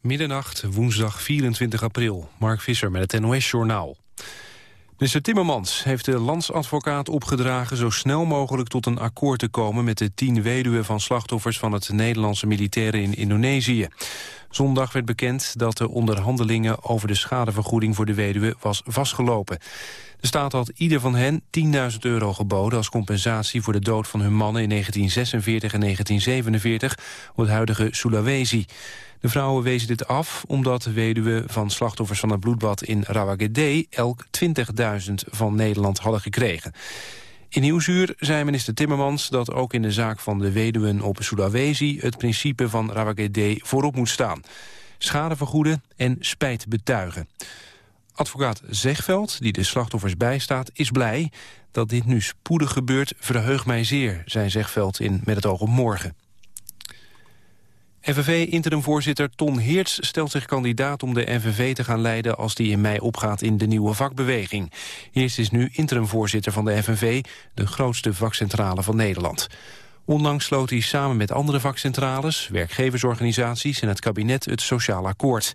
Middernacht, woensdag 24 april. Mark Visser met het NOS-journaal. Minister Timmermans heeft de landsadvocaat opgedragen... zo snel mogelijk tot een akkoord te komen... met de tien weduwen van slachtoffers van het Nederlandse militairen in Indonesië. Zondag werd bekend dat de onderhandelingen over de schadevergoeding voor de weduwe was vastgelopen. De staat had ieder van hen 10.000 euro geboden als compensatie voor de dood van hun mannen in 1946 en 1947 op het huidige Sulawesi. De vrouwen wezen dit af omdat de weduwen van slachtoffers van het bloedbad in Rawagede elk 20.000 van Nederland hadden gekregen. In Nieuwsuur zei minister Timmermans dat ook in de zaak van de weduwen op Sulawesi het principe van Rawagede voorop moet staan. Schade vergoeden en spijt betuigen. Advocaat Zegveld, die de slachtoffers bijstaat, is blij. Dat dit nu spoedig gebeurt, verheugt mij zeer, zei Zegveld in Met het oog op morgen. FNV-interimvoorzitter Ton Heerts stelt zich kandidaat om de FNV te gaan leiden als die in mei opgaat in de nieuwe vakbeweging. Heerts is nu interimvoorzitter van de FNV, de grootste vakcentrale van Nederland. Onlangs sloot hij samen met andere vakcentrales, werkgeversorganisaties en het kabinet het Sociaal Akkoord.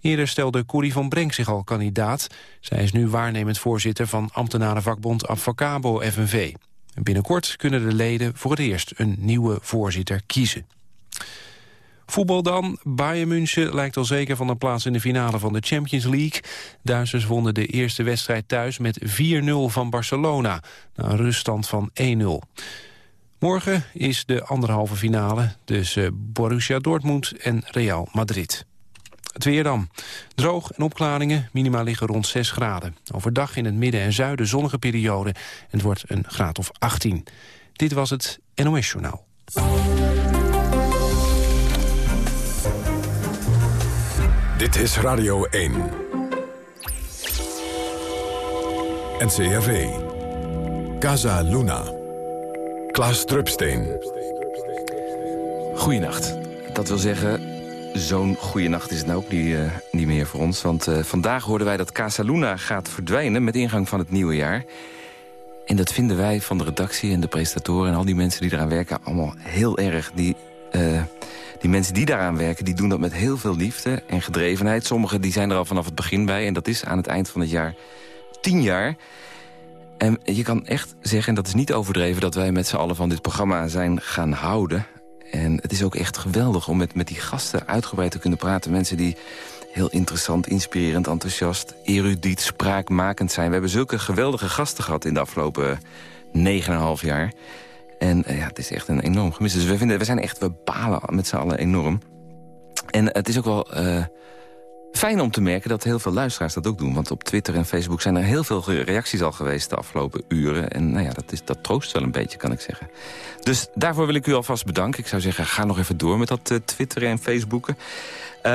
Eerder stelde Corrie van Brenk zich al kandidaat. Zij is nu waarnemend voorzitter van ambtenarenvakbond Advocabo FNV. En binnenkort kunnen de leden voor het eerst een nieuwe voorzitter kiezen. Voetbal dan. Bayern München lijkt al zeker van een plaats in de finale van de Champions League. Duitsers wonnen de eerste wedstrijd thuis met 4-0 van Barcelona. Na een ruststand van 1-0. Morgen is de anderhalve finale tussen Borussia Dortmund en Real Madrid. Het weer dan. Droog en opklaringen, minima liggen rond 6 graden. Overdag in het midden en zuiden zonnige periode. En het wordt een graad of 18. Dit was het NOS Journaal. Dit is Radio 1. NCRV. Casa Luna. Klaas Drupsteen. Goeienacht. Dat wil zeggen, zo'n goede nacht is het nou ook niet, uh, niet meer voor ons. Want uh, vandaag hoorden wij dat Casa Luna gaat verdwijnen met ingang van het nieuwe jaar. En dat vinden wij van de redactie en de presentatoren... en al die mensen die eraan werken allemaal heel erg. Die, uh, die mensen die daaraan werken, die doen dat met heel veel liefde en gedrevenheid. Sommigen die zijn er al vanaf het begin bij. En dat is aan het eind van het jaar tien jaar. En je kan echt zeggen, en dat is niet overdreven... dat wij met z'n allen van dit programma zijn gaan houden. En het is ook echt geweldig om met, met die gasten uitgebreid te kunnen praten. Mensen die heel interessant, inspirerend, enthousiast, erudiet, spraakmakend zijn. We hebben zulke geweldige gasten gehad in de afgelopen 9,5 jaar. En uh, ja, het is echt een enorm gemis. Dus we, vinden, we zijn echt, we balen met z'n allen enorm. En het is ook wel uh, fijn om te merken dat heel veel luisteraars dat ook doen. Want op Twitter en Facebook zijn er heel veel reacties al geweest de afgelopen uren. En nou ja, dat, is, dat troost wel een beetje, kan ik zeggen. Dus daarvoor wil ik u alvast bedanken. Ik zou zeggen, ga nog even door met dat twitteren en facebooken.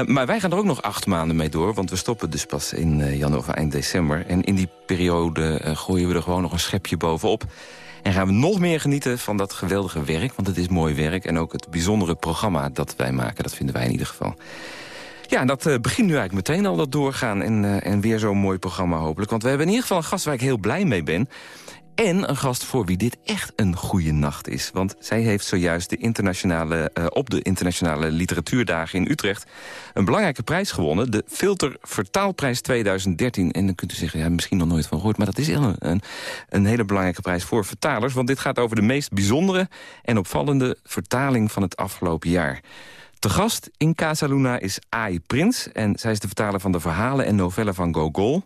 Maar wij gaan er ook nog acht maanden mee door. Want we stoppen dus pas in uh, januari, eind december. En in die periode gooien we er gewoon nog een schepje bovenop. En gaan we nog meer genieten van dat geweldige werk. Want het is mooi werk. En ook het bijzondere programma dat wij maken. Dat vinden wij in ieder geval. Ja, dat uh, begint nu eigenlijk meteen al dat doorgaan. En, uh, en weer zo'n mooi programma hopelijk. Want we hebben in ieder geval een gast waar ik heel blij mee ben. En een gast voor wie dit echt een goede nacht is. Want zij heeft zojuist de internationale, uh, op de internationale literatuurdagen in Utrecht... een belangrijke prijs gewonnen. De Filter Vertaalprijs 2013. En dan kunt u zeggen, ja, misschien nog nooit van gehoord... maar dat is een, een, een hele belangrijke prijs voor vertalers. Want dit gaat over de meest bijzondere en opvallende vertaling van het afgelopen jaar. Te gast in Casa Luna is Ai Prins. En zij is de vertaler van de verhalen en novellen van Gogol.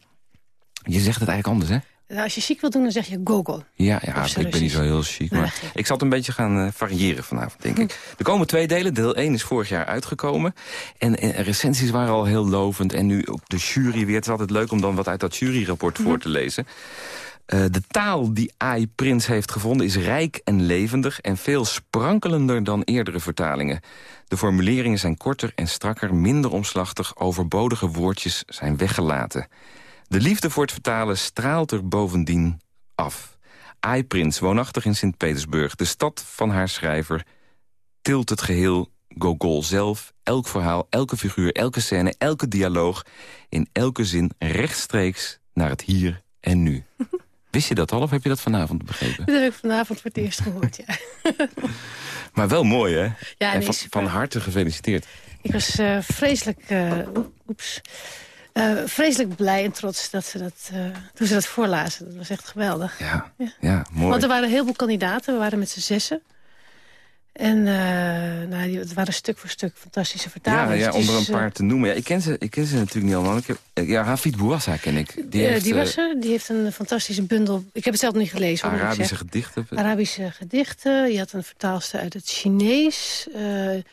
Je zegt het eigenlijk anders, hè? Nou, als je chic wil doen, dan zeg je Gogol. Ja, ja ik ben niet zo heel chic. Maar nee, ik zal het een beetje gaan uh, variëren vanavond, denk ik. Er komen twee delen. Deel 1 is vorig jaar uitgekomen. En, en recensies waren al heel lovend. En nu ook de jury weer. Het is altijd leuk om dan wat uit dat juryrapport voor te lezen. Uh, de taal die Ai Prins heeft gevonden is rijk en levendig... en veel sprankelender dan eerdere vertalingen. De formuleringen zijn korter en strakker, minder omslachtig... overbodige woordjes zijn weggelaten. De liefde voor het vertalen straalt er bovendien af. Ai Prins, woonachtig in Sint-Petersburg, de stad van haar schrijver... tilt het geheel Gogol zelf, elk verhaal, elke figuur, elke scène, elke dialoog... in elke zin rechtstreeks naar het hier en nu. Wist je dat al of heb je dat vanavond begrepen? Dat heb ik vanavond voor het eerst gehoord, ja. maar wel mooi, hè? Ja, en van, harte gefeliciteerd. Ik was uh, vreselijk, uh, oeps, uh, vreselijk blij en trots dat ze dat, toen ze dat voorlazen. Dat was echt geweldig. Ja, ja. ja mooi. Want er waren een heleboel kandidaten. We waren met z'n zessen. En uh, nou, die, het waren stuk voor stuk fantastische vertalers. Ja, ja om er een paar te noemen. Ja, ik, ken ze, ik ken ze natuurlijk niet allemaal. Ik heb, ja, Hafid Bouassa ken ik. Die, heeft, die was er. Die heeft een fantastische bundel. Ik heb het zelf niet gelezen. Arabische gedichten. Arabische gedichten. Je had een vertaalster uit het Chinees. Uh,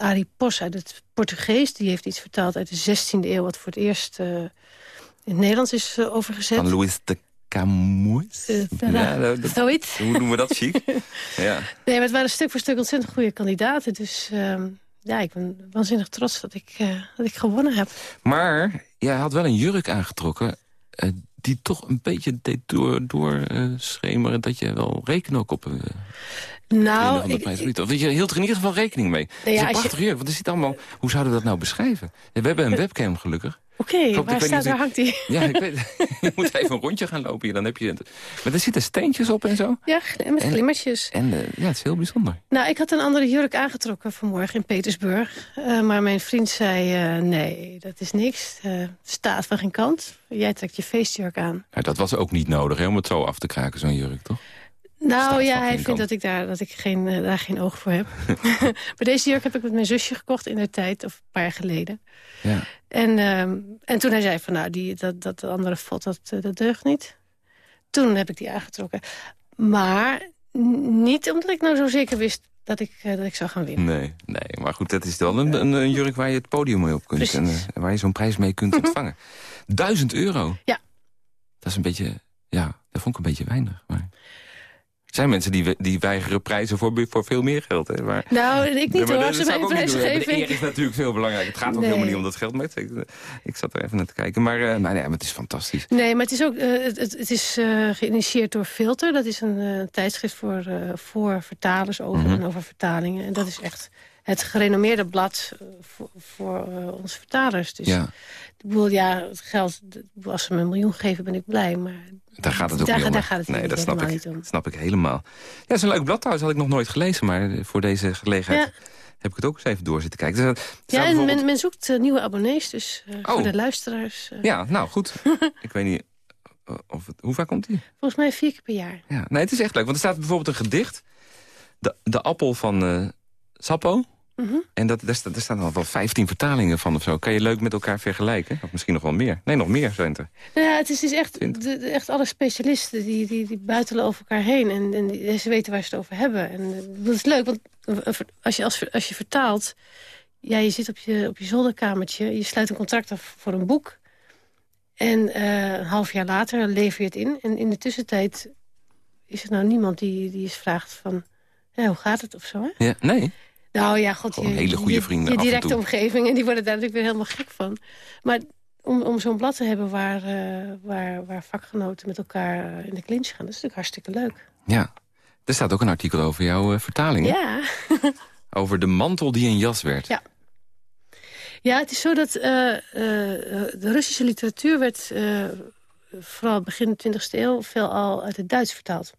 Arie Pos uit het Portugees. Die heeft iets vertaald uit de 16e eeuw... wat voor het eerst uh, in het Nederlands is overgezet. Van Louis de Camus? Uh, ja, dat, zoiets. Hoe noemen we dat chic? ja. Nee, maar het waren stuk voor stuk ontzettend goede kandidaten. Dus uh, ja, ik ben waanzinnig trots dat ik, dat ik gewonnen heb. Maar jij had wel een jurk aangetrokken... Uh, die toch een beetje deed door, door schemeren dat je wel rekenen ook op... nou, ik, ik, je hield er in ieder geval rekening mee. Nou ja, het is een prachtig jurk, want er zit allemaal... Hoe zouden we dat nou beschrijven? We hebben een webcam gelukkig. Oké, okay, waar staat, waar hangt die? Ja, ik weet, je moet even een rondje gaan lopen hier, dan heb je het. Maar er zitten steentjes op en zo. Ja, met en, glimmertjes. En uh, ja, het is heel bijzonder. Nou, ik had een andere jurk aangetrokken vanmorgen in Petersburg. Uh, maar mijn vriend zei, uh, nee, dat is niks. staat van geen kant. Jij trekt je feestjurk aan. Ja, dat was ook niet nodig, hè, om het zo af te kraken, zo'n jurk, toch? Nou ja, hij vindt dat ik, daar, dat ik geen, uh, daar geen oog voor heb. maar deze jurk heb ik met mijn zusje gekocht in de tijd, of een paar jaar geleden. Ja. En, um, en toen hij zei van nou, die, dat, dat andere vod, dat, dat deugt niet. Toen heb ik die aangetrokken. Maar niet omdat ik nou zo zeker wist dat ik, uh, dat ik zou gaan winnen. Nee, nee, maar goed, dat is wel een, een, een jurk waar je het podium mee op kunt. Precies. En uh, waar je zo'n prijs mee kunt ontvangen. Duizend euro? Ja. Dat is een beetje, ja, dat vond ik een beetje weinig. Maar... Er zijn mensen die, die weigeren prijzen voor, voor veel meer geld. Hè? Maar, nou, ik niet hoor, als ze mij prijs geven. De eer is natuurlijk veel belangrijk. Het gaat ook Nee. helemaal niet om dat geld. Maar ik, ik zat er even naar te kijken. Maar, uh, maar, nee, maar het is fantastisch. Nee, maar het is ook uh, het, het is uh, geïnitieerd door Filter. Dat is een tijdschrift voor, voor vertalers over Mhm. en over vertalingen. En dat is echt het gerenommeerde blad uh, voor, voor uh, onze vertalers. Dus Ja, ik bedoel, ja, het geld, als ze me een miljoen geven, ben ik blij. Maar daar gaat het ook daar, niet om. daar gaat het nee, dat snap ik, om. snap ik helemaal. Ja, het is een leuk blad trouwens. Had ik nog nooit gelezen. Maar eh, voor deze gelegenheid Ja. heb ik het ook eens even door zitten kijken. Dus, Ja, en bijvoorbeeld- men, men zoekt uh, nieuwe abonnees, dus uh, Oh. voor de luisteraars. Ja, nou goed. ik weet niet... Of het, hoe vaak komt die? Volgens mij vier keer per jaar. Ja, nee, het is echt leuk. Want er staat bijvoorbeeld een gedicht. De, de appel van eh Sappo. Mhm. En dat, daar, sta- daar staan al wel 15 vertalingen van of zo. Kan je leuk met elkaar vergelijken? Of misschien nog wel meer. Nee, nog meer zijn er. Nou ja, het is, is echt, Vindt. de, de- echt alle specialisten die, die, die buitelen over elkaar heen. En, en die, ze weten waar ze het over hebben. En eh, dat is leuk, want eh, als je, als, als je vertaalt... Ja, je zit op je, op je zolderkamertje, je sluit een contract af voor een boek. En eh, een half jaar later lever je het in. En in de tussentijd is er nou niemand die, die eens vraagt van... Ja, hoe gaat het of zo, hè? Ja, nee. Nou ja, god, Gewoon je, hele goede vrienden Je directe omgeving, en die worden daar natuurlijk weer helemaal gek van. Maar om, om zo'n blad te hebben waar, eh, waar, waar vakgenoten met elkaar eh, in de clinch gaan... dat is natuurlijk hartstikke leuk. Ja. Er staat ook een artikel over jouw eh, vertaling. Ja. Over de mantel die een jas werd. Ja. ja, het is zo dat de Russische literatuur werd... vooral begin 20e eeuw veelal uit het Duits vertaald.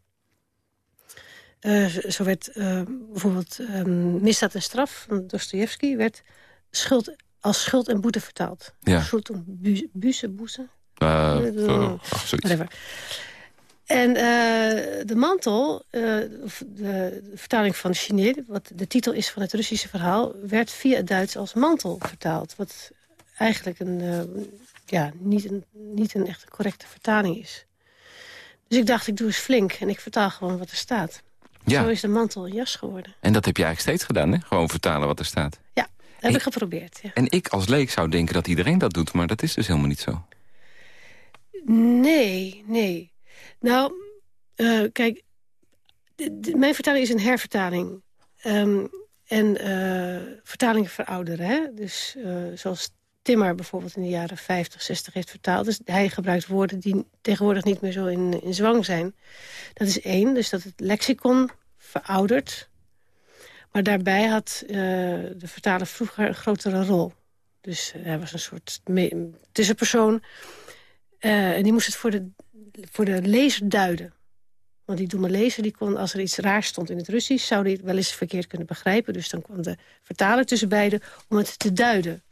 Eh, zo- werd eh, bijvoorbeeld eh, Misdaad en Straf van Dostoevsky... werd schuld, als schuld en boete vertaald. Ja. Schuld en bu- buze, boeze, Eh, ach, zoiets. whatever. En eh, de mantel, de, vertaling van Chineer... wat de titel is van het Russische verhaal... werd via het Duits als mantel vertaald. Wat eigenlijk een, ja, niet, een, niet een echt correcte vertaling is. Dus ik dacht, ik doe eens flink en ik vertaal gewoon wat er staat. Ja, Zo is de mantel een jas geworden. en dat heb je eigenlijk steeds gedaan, hè? Gewoon vertalen wat er staat. Ja, heb Ik- ik geprobeerd. Ja. En ik als leek zou denken dat iedereen dat doet, maar dat is dus helemaal niet zo. Nee, nee. Nou, eh, kijk, mijn vertaling is een hervertaling. Ehm, en eh, vertalingen verouderen, hè? Dus eh, zoals Timmer bijvoorbeeld in de jaren 50, 60 heeft vertaald. Dus hij gebruikt woorden die tegenwoordig niet meer zo in, in zwang zijn. Dat is één, dus dat het lexicon veroudert. Maar daarbij had eh, de vertaler vroeger een grotere rol. Dus hij was een soort tussenpersoon. Eh, en die moest het voor de voor de lezer duiden. Want die domme lezer, die kon, als er iets raars stond in het Russisch... zou die het wel eens verkeerd kunnen begrijpen. Dus dan kwam de vertaler tussen beiden om het te duiden.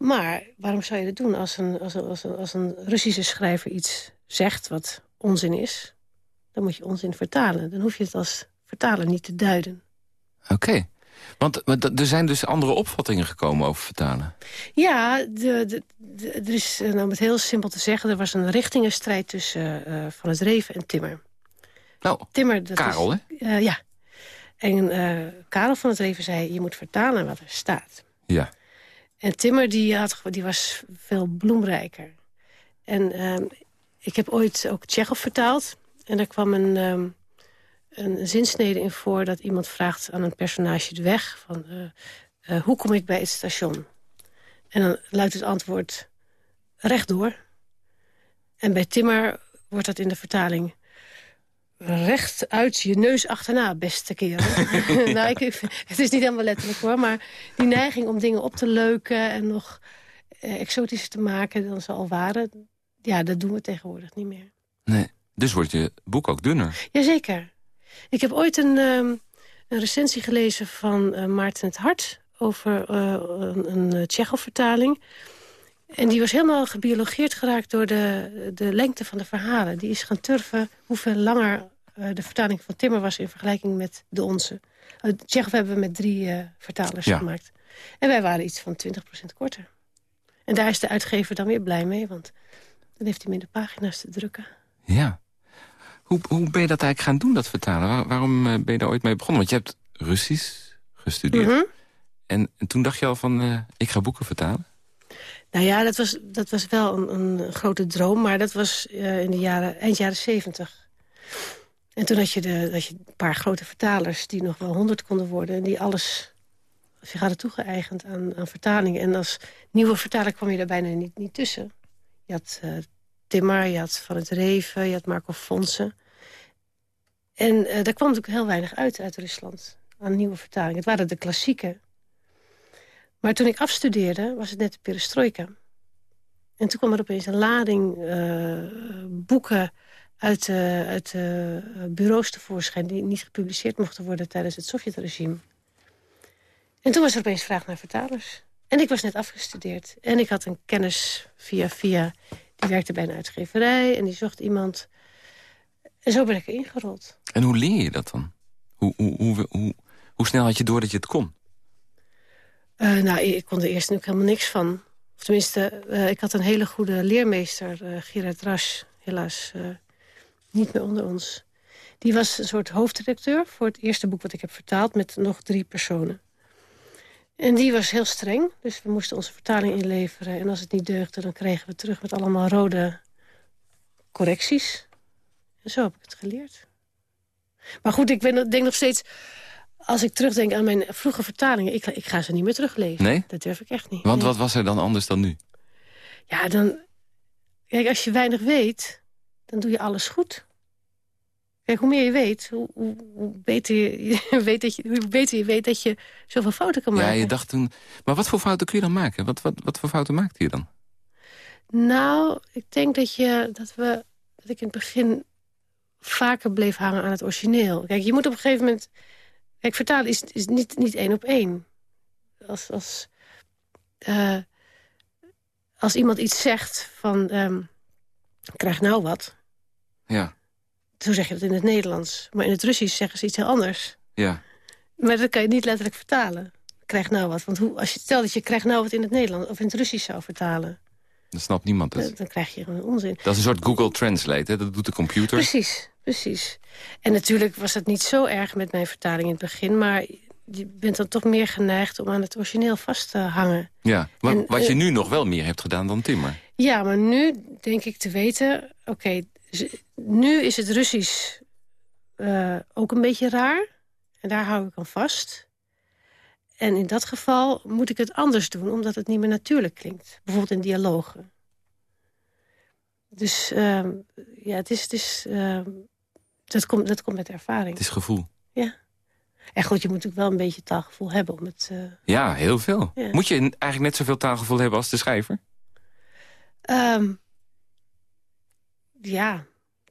Maar waarom zou je dat doen als een, als een, als een, als een Russische schrijver iets zegt wat onzin is? Dan moet je onzin vertalen. Dan hoef je het als vertaler niet te duiden. Oké. Want er zijn dus andere opvattingen gekomen over vertalen. Ja, de, de, er is, eh, nou, om het heel simpel te zeggen... er was een richtingenstrijd tussen uh, Van het Reven en Timmer. Nou, Timmer, dat Karel, is, hè? Uh, ja. En uh, Karel van het Reven zei, je moet vertalen wat er staat. Ja. En Timmer, die, had, die was veel bloemrijker. En uh, ik heb ooit ook Tsjechov vertaald. En daar kwam een... Um, een zinsnede in voor dat iemand vraagt aan een personage de weg. Van, uh, uh, hoe kom ik bij het station? En dan luidt het antwoord rechtdoor. En bij Timmer wordt dat in de vertaling... recht uit je neus achterna, beste kerel. nou, ik, het is niet helemaal letterlijk hoor, maar die neiging om dingen op te leuken... en nog eh, exotischer te maken dan ze al waren... ja, dat doen we tegenwoordig niet meer. Nee, dus wordt je boek ook dunner. Jazeker. Ik heb ooit een, um, een recensie gelezen van uh, Maarten het Hart... over uh, een, een Tsjechov-vertaling. En die was helemaal gebiologeerd geraakt door de, de lengte van de verhalen. Die is gaan turven hoeveel langer uh, de vertaling van Timmer was... in vergelijking met de onze. Uh, Tsjechov hebben we met drie vertalers ja. gemaakt. En wij waren iets van 20% korter. En daar is de uitgever dan weer blij mee, want dan heeft hij minder pagina's te drukken. Ja. Hoe, hoe ben je dat eigenlijk gaan doen, dat vertalen? waarom eh, ben je daar ooit mee begonnen? Want je hebt Russisch gestudeerd. Mhm. en, en, toen dacht je al van, uh, ik ga boeken vertalen? Nou ja, dat was, dat was wel een, een grote droom. Maar dat was uh, in de jaren, eind jaren zeventig. En toen had je, de, had je een paar grote vertalers die nog wel honderd konden worden. En die alles zich hadden toegeëigend aan, aan vertalingen. En als nieuwe vertaler kwam je daar bijna niet, niet tussen. Je had uh, Timmer, je had Van het Reven, je had Marco Fonsen. En uh, daar kwam natuurlijk heel weinig uit uit Rusland aan nieuwe vertalingen. Het waren de klassieken. Maar toen ik afstudeerde, was het net de perestroika. En toen kwam er opeens een lading uh, boeken uit, uh, uit bureaus tevoorschijn... die niet gepubliceerd mochten worden tijdens het Sovjetregime. En toen was er opeens vraag naar vertalers. En ik was net afgestudeerd. En ik had een kennis via via... die werkte bij een uitgeverij en die zocht iemand en zo ben ik erin. En hoe leer je dat dan? Hoe, hoe, hoe, hoe, hoe snel had je door dat je het kon? Uh, nou, ik kon er eerst natuurlijk helemaal niks van. Of tenminste, uh, ik had een hele goede leermeester, uh, Gerard Rasch. Helaas niet meer onder ons. Die was een soort hoofdredacteur voor het eerste boek wat ik heb vertaald... met nog drie personen. En die was heel streng, dus we moesten onze vertaling inleveren. En als het niet deugde, dan kregen we terug met allemaal rode correcties. En zo heb ik het geleerd. Maar goed, ik ben, denk nog steeds... Als ik terugdenk aan mijn vroege vertalingen... Ik, ik ga ze niet meer teruglezen. Nee? Dat durf ik echt niet. Want wat was er dan anders dan nu? Ja, dan... Kijk, als je weinig weet, dan doe je alles goed. Kijk, hoe meer je weet, hoe, hoe, hoe beter, je, weet dat je, hoe beter je weet dat je zoveel fouten kan maken. Ja, je dacht toen... Maar wat voor fouten kun je dan maken? Wat, wat, wat voor fouten maakte je dan? Nou, ik denk dat, je, dat, we, dat ik in het begin vaker bleef hangen aan het origineel. Kijk, je moet op een gegeven moment... Kijk, vertalen is, is niet, niet één op één. Als, als, uh, als iemand iets zegt van... Um, krijg nou wat. Ja. Zo zeg je dat in het Nederlands. Maar in het Russisch zeggen ze iets heel anders. Ja. Maar dat kan je niet letterlijk vertalen. Krijg nou wat. Want hoe, als je stelt dat je krijgt nou wat in het Nederlands... of in het Russisch zou vertalen... Dan snapt niemand het. Dan, dan krijg je een onzin. Dat is een soort Google Translate, hè? dat doet de computer. Precies, precies. En natuurlijk was het niet zo erg met mijn vertaling in het begin... maar je bent dan toch meer geneigd om aan het origineel vast te hangen. Ja, maar wat je eh, nu nog wel meer hebt gedaan dan Timmer. Ja, maar nu denk ik te weten... oké, nu is het Russisch uh, ook een beetje raar. En daar hou ik aan vast. En in dat geval moet ik het anders doen, omdat het niet meer natuurlijk klinkt. Bijvoorbeeld in dialogen. Dus uh, ja, het is, het is, uh, dat, komt, dat komt met ervaring. Het is gevoel. Ja. En goed, je moet natuurlijk wel een beetje taalgevoel hebben. Om het, uh... Ja, heel veel. Ja. Moet je eigenlijk net zoveel taalgevoel hebben als de schrijver? Um, ja,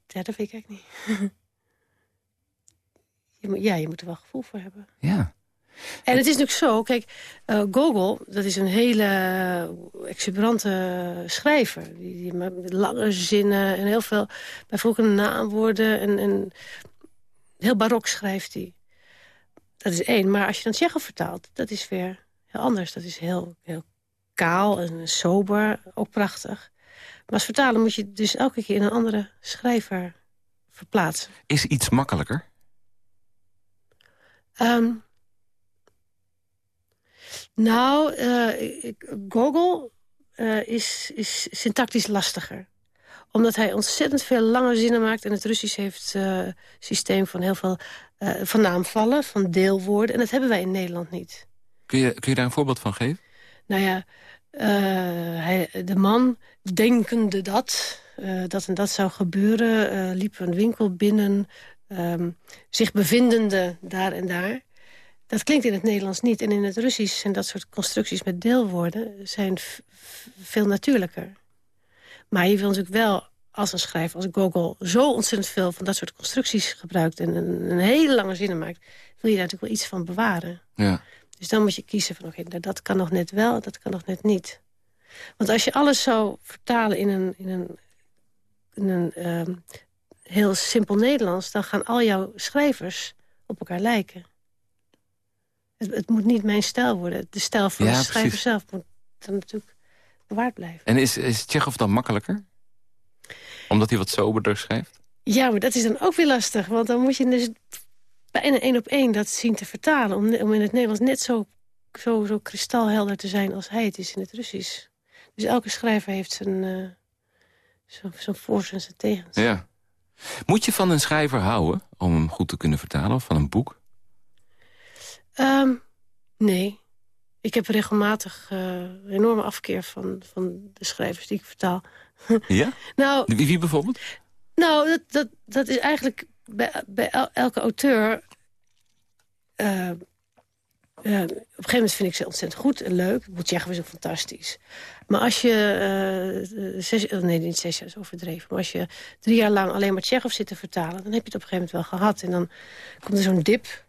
ja, dat weet ik eigenlijk niet. je, moet- ja, je moet er wel gevoel voor hebben. Ja. En het is natuurlijk zo, kijk, eh, Gogol, dat is een hele exuberante schrijver. Die, die maakt lange zinnen en heel veel bijvoorbeeld naamwoorden. En, en heel barok schrijft hij. Dat is één. Maar als je dan Tsjechov vertaalt, dat is weer heel anders. Dat is heel, heel kaal en sober, ook prachtig. Maar als vertaler moet je dus elke keer in een andere schrijver verplaatsen. Is iets makkelijker? Ehm, nou, ik- Gogol eh, is, is syntactisch lastiger. Omdat hij ontzettend veel lange zinnen maakt... en het Russisch heeft een systeem van heel veel van naamvallen, van deelwoorden. En dat hebben wij in Nederland niet. Kun je, kun je daar een voorbeeld van geven? Nou ja, hij, de man, denkende dat, dat en dat zou gebeuren... liep een winkel binnen, ehm, zich bevindende daar en daar. Dat klinkt in het Nederlands niet. En in het Russisch zijn dat soort constructies met deelwoorden... zijn veel natuurlijker. Maar je wil natuurlijk wel, als een schrijver als Gogol... zo ontzettend veel van dat soort constructies gebruikt... en een, een hele lange zinnen maakt... wil je daar natuurlijk wel iets van bewaren. Ja. Dus dan moet je kiezen van, oké, nou, dat kan nog net wel, dat kan nog net niet. Want als je alles zou vertalen in een, in een, in een ehm, heel simpel Nederlands... dan gaan al jouw schrijvers op elkaar lijken. Het, het moet niet mijn stijl worden. De stijl van Ja, de schrijver precies. zelf moet dan natuurlijk bewaard blijven. En is, is Tsjechov dan makkelijker? Omdat hij wat soberder schrijft? Ja, maar dat is dan ook weer lastig. Want dan moet je dus bijna één op één dat zien te vertalen. Om, om in het Nederlands net zo, zo, zo kristalhelder te zijn als hij het is in het Russisch. Dus elke schrijver heeft zijn, zijn, zijn voor's en zijn tegens. Ja. Moet je van een schrijver houden om hem goed te kunnen vertalen? Of van een boek? Ehm, nee. Ik heb regelmatig een enorme afkeer van, van de schrijvers die ik vertaal. Ja? Nou, Wie, wie bijvoorbeeld? Nou, dat, dat, dat is eigenlijk bij, bij el- elke auteur... eh, eh, op een gegeven moment vind ik ze ontzettend goed en leuk. Boetjegov is ook fantastisch. Maar als je... zes, oh nee, niet zes jaar is overdreven. Maar als je drie jaar lang alleen maar Tsjechov zit te vertalen... dan heb je het op een gegeven moment wel gehad. En dan komt er zo'n dip.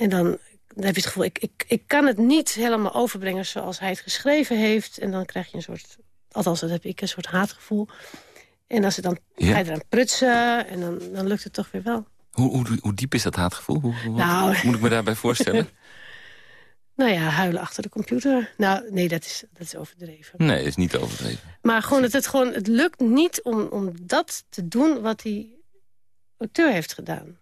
En dan, dan heb je het gevoel... Ik, ik, ik kan het niet helemaal overbrengen zoals hij het geschreven heeft. En dan krijg je een soort... Althans, dat heb ik, een soort haatgevoel. En als het dan Ja. ga je eraan prutsen en dan, dan lukt het toch weer wel. Hoe, hoe, hoe diep is dat haatgevoel? Hoe, hoe- Nou. moet ik me daarbij voorstellen? Nou ja, huilen achter de computer. Nou, nee, dat is, dat is overdreven. Nee, dat is niet overdreven. Maar gewoon, het, het, gewoon, het lukt niet om, om dat te doen wat die auteur heeft gedaan.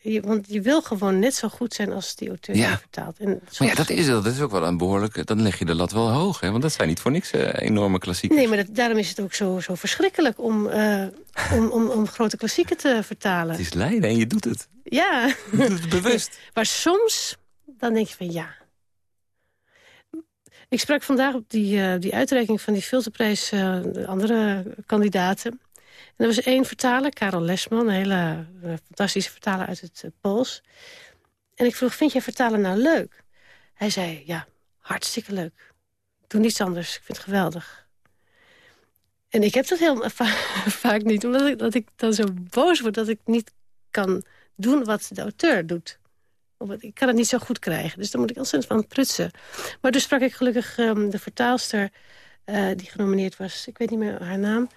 Je, want je wil gewoon net zo goed zijn als die auteur Ja. die vertaalt. En Maar ja, dat is, dat is ook wel een behoorlijke... Dan leg je de lat wel hoog, hè? Want dat zijn niet voor niks eh, enorme klassiekers. Nee, maar dat, daarom is het ook zo, zo verschrikkelijk om, eh, om, om, om grote klassieken te vertalen. Het is lijden en je doet het. Ja. Je doet het bewust. Maar soms, dan denk je van ja. Ik sprak vandaag op die, eh, die uitreiking van die filterprijs... de andere kandidaten. Er was één vertaler, Karel Lesman... een hele eh, fantastische vertaler uit het eh, Pools. En ik vroeg, vind jij vertalen nou leuk? Hij zei, ja, hartstikke leuk. Doe niets anders, ik vind het geweldig. En ik heb dat heel va- vaak niet, omdat ik, dan zo boos word... dat ik niet kan doen wat de auteur doet. Ik kan het niet zo goed krijgen, dus dan moet ik ontzettend van prutsen. Maar dus sprak ik gelukkig ehm, de vertaalster eh, die genomineerd was. Ik weet niet meer haar naam.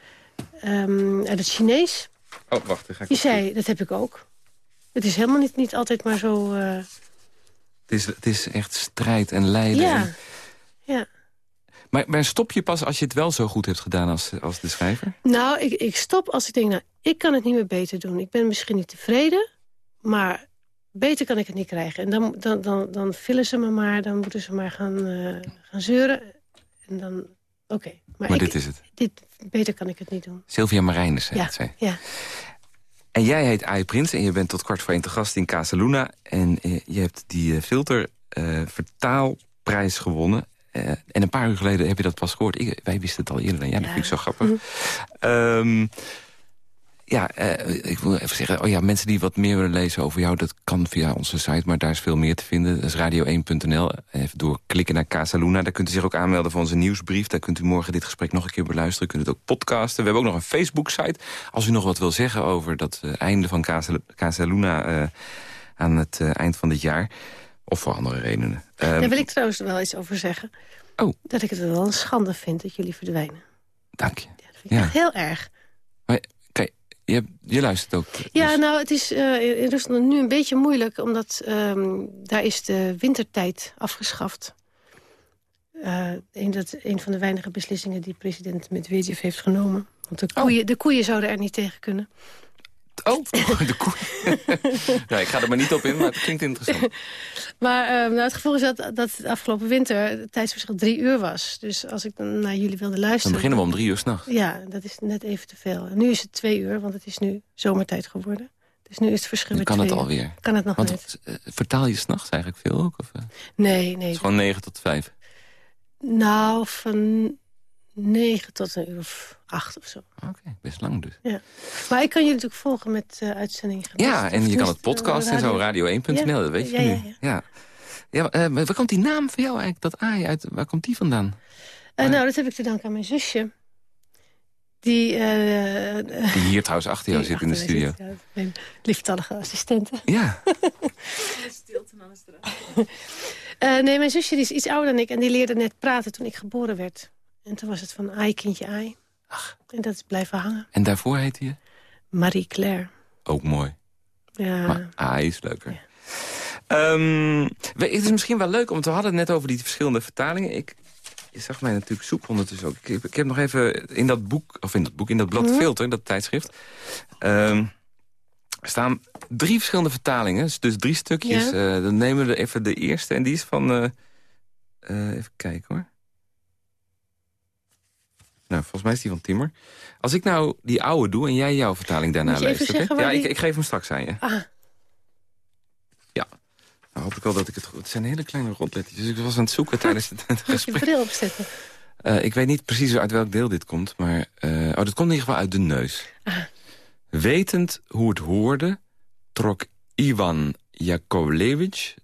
Uit het Chinees. Oh, wacht, dan ga ik... Die zei, dat heb ik ook. Het is helemaal niet, niet altijd maar zo... eh, Het is, het is echt strijd en lijden. ja, En- ja. Maar, maar stop je pas als je het wel zo goed hebt gedaan als, als de schrijver? Nou, ik, ik stop als ik denk, nou, ik kan het niet meer beter doen. Ik ben misschien niet tevreden, maar beter kan ik het niet krijgen. En dan, dan, dan, dan vullen ze me maar, dan moeten ze maar gaan, eh, gaan zeuren. En dan, oké. Maar, Maar ik, dit is het. dit, beter kan ik het niet doen. Sylvia Marijnis, zei Ja, zij. ja. En jij heet Ai Prins en je bent tot kwart voor één te gast in Casaluna. En eh, je hebt die eh, filter eh, vertaalprijs gewonnen. En een paar uur geleden heb je dat pas gehoord. Ik, wij wisten het al eerder dan jij, dat Ja. vind ik zo grappig. Ehm, ja, eh, ik wil even zeggen, oh ja, mensen die wat meer willen lezen over jou... dat kan via onze site, maar daar is veel meer te vinden. Dat is radio1.nl. Even doorklikken naar Casa Luna. Daar kunt u zich ook aanmelden voor onze nieuwsbrief. Daar kunt u morgen dit gesprek nog een keer beluisteren. U kunt het ook podcasten. We hebben ook nog een Facebook-site. Als u nog wat wil zeggen over dat uh, einde van Casa, Casa Luna... Uh, aan het eind van dit jaar. Of voor andere redenen. Daar wil ik trouwens wel iets over zeggen. Oh. Dat ik het wel een schande vind dat jullie verdwijnen. Dank je. Ja, dat vind ik echt heel erg. Je, je luistert ook. Dus... Ja, nou, het is uh, in Rusland nu een beetje moeilijk... omdat um, daar is de wintertijd afgeschaft. Uh, een, dat, een van de weinige beslissingen die president Medvedev heeft genomen. Want de koeien, oh. de koeien zouden er niet tegen kunnen. Oh, de koe. ja, ik ga er maar niet op in, maar het klinkt interessant. maar uh, nou, het gevoel is dat, dat het afgelopen winter het tijdsverschil drie uur was. Dus als ik dan naar jullie wilde luisteren... Dan beginnen we om drie uur s'nachts. Ja, dat is net even te veel. En nu is het twee uur, want het is nu zomertijd geworden. Dus nu is het verschil nu kan het alweer. Kan het nog want, niet. Uh, vertaal je s'nachts eigenlijk veel ook? Of, uh? Nee, nee. Het is gewoon negen tot vijf? Nou, van negen tot een uur of acht of zo. Oké, okay, best lang dus. Ja. Maar ik kan jullie natuurlijk volgen met uh, uitzendingen. Ja, en je kan het podcast uh, en zo, radio1.nl, ja. dat weet je ja, nu. Ja, ja. ja. uh, waar komt die naam van jou eigenlijk, dat AI, uit? Waar komt die vandaan? nou, dat heb ik te danken aan mijn zusje. Die, die hier trouwens achter jou zit in de studio. Zit, ja, mijn lieftallige assistente. Ja. Stilte aan de nee, mijn zusje die is iets ouder dan ik en die leerde net praten toen ik geboren werd. En toen was het van ai, kindje ai. Ach. En dat is blijven hangen. En daarvoor heette je? Marie-Claire. Ook mooi. Ja. Maar ai is leuker. Ja. Um, het is misschien wel leuk, want we hadden het net over die verschillende vertalingen. Ik, je zag mij natuurlijk zoeken ondertussen ook. Ik heb, ik heb nog even in dat boek, of in dat boek, in dat blad mm. Filter, dat tijdschrift... Um, staan drie verschillende vertalingen, dus drie stukjes. Ja. Uh, dan nemen we even de eerste en die is van... Uh, uh, even kijken hoor. Nou, volgens mij is die van Timmer. Als ik nou die oude doe en jij jouw vertaling daarna leest... Okay? Ja, die... ik, ik, geef hem straks aan je. Ah. Ja. Nou hoop ik wel dat ik het goed... Het zijn hele kleine rotletjes, dus ik was aan het zoeken tijdens het, het gesprek. Moet je bril opzetten? Uh, ik weet niet precies uit welk deel dit komt, maar... Uh, oh, dat komt in ieder geval uit de neus. Ah. Wetend hoe het hoorde, trok Ivan Jakovlevich...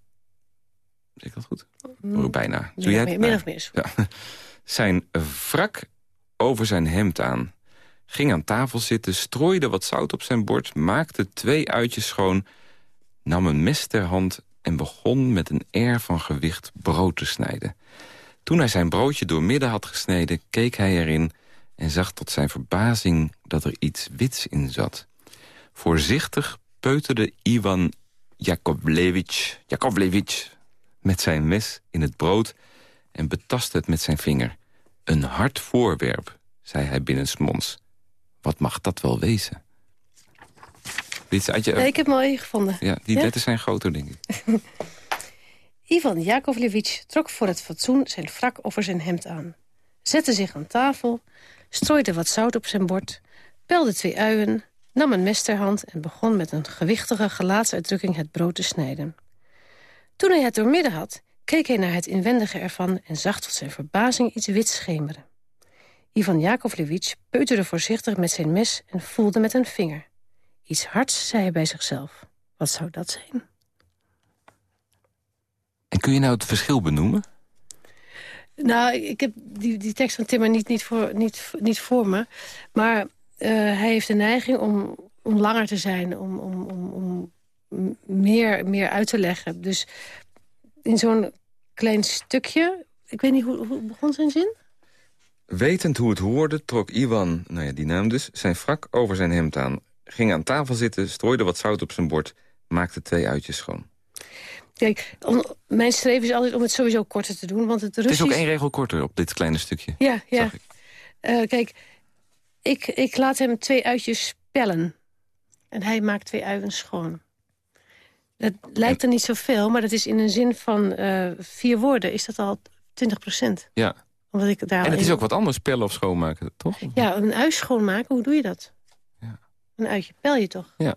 Zeg ik dat goed? Mm. Oh, bijna. Doe jij het? Meer of meer. Ja. Zijn wrak over zijn hemd aan. Ging aan tafel zitten, strooide wat zout op zijn bord... maakte twee uitjes schoon, nam een mes ter hand... en begon met een air van gewicht brood te snijden. Toen hij zijn broodje doormidden had gesneden, keek hij erin... en zag tot zijn verbazing dat er iets wits in zat. Voorzichtig peuterde Ivan Jakovlevich, Jakovlevich met zijn mes in het brood... en betastte het met zijn vinger... Een hard voorwerp, zei hij binnensmonds. Wat mag dat wel wezen? Dit uit je... Nee, ik heb hem al gevonden. Ja, die ja? letters zijn groter, denk ik. Ivan Jakovlevich trok voor het fatsoen zijn wrak over zijn hemd aan. Zette zich aan tafel, strooide wat zout op zijn bord... pelde twee uien, nam een mes ter hand... en begon met een gewichtige gelaatsuitdrukking het brood te snijden. Toen hij het doormidden had, keek hij naar het inwendige ervan... en zag tot zijn verbazing iets wits schemeren. Ivan Jakovlevich peuterde voorzichtig met zijn mes en voelde met een vinger. Iets hards, zei hij bij zichzelf. Wat zou dat zijn? En kun je nou het verschil benoemen? Nou, ik heb die, die tekst van Timmer niet, niet, voor, niet, niet voor me. Maar uh, hij heeft de neiging om, om langer te zijn, om, om, om, om meer, meer uit te leggen. Dus in zo'n klein stukje... Ik weet niet, hoe, hoe begon zijn zin? Wetend hoe het hoorde, trok Ivan, nou ja, die naam dus... zijn wrak over zijn hemd aan. Ging aan tafel zitten, strooide wat zout op zijn bord... maakte twee uitjes schoon. Kijk, om, mijn streven is altijd om het sowieso korter te doen. Want het, Russisch... het is ook één regel korter op dit kleine stukje. Ja, ja. Uh, kijk, ik, ik laat hem twee uitjes pellen. En hij maakt twee uien schoon. Dat lijkt er niet zoveel, maar dat is in een zin van uh, vier woorden... is dat al 20 procent. Ja. Omdat ik daar en het is ook wat anders, pellen of schoonmaken, toch? Ja, een ui schoonmaken, hoe doe je dat? Ja. Een uitje pel je toch? Ja.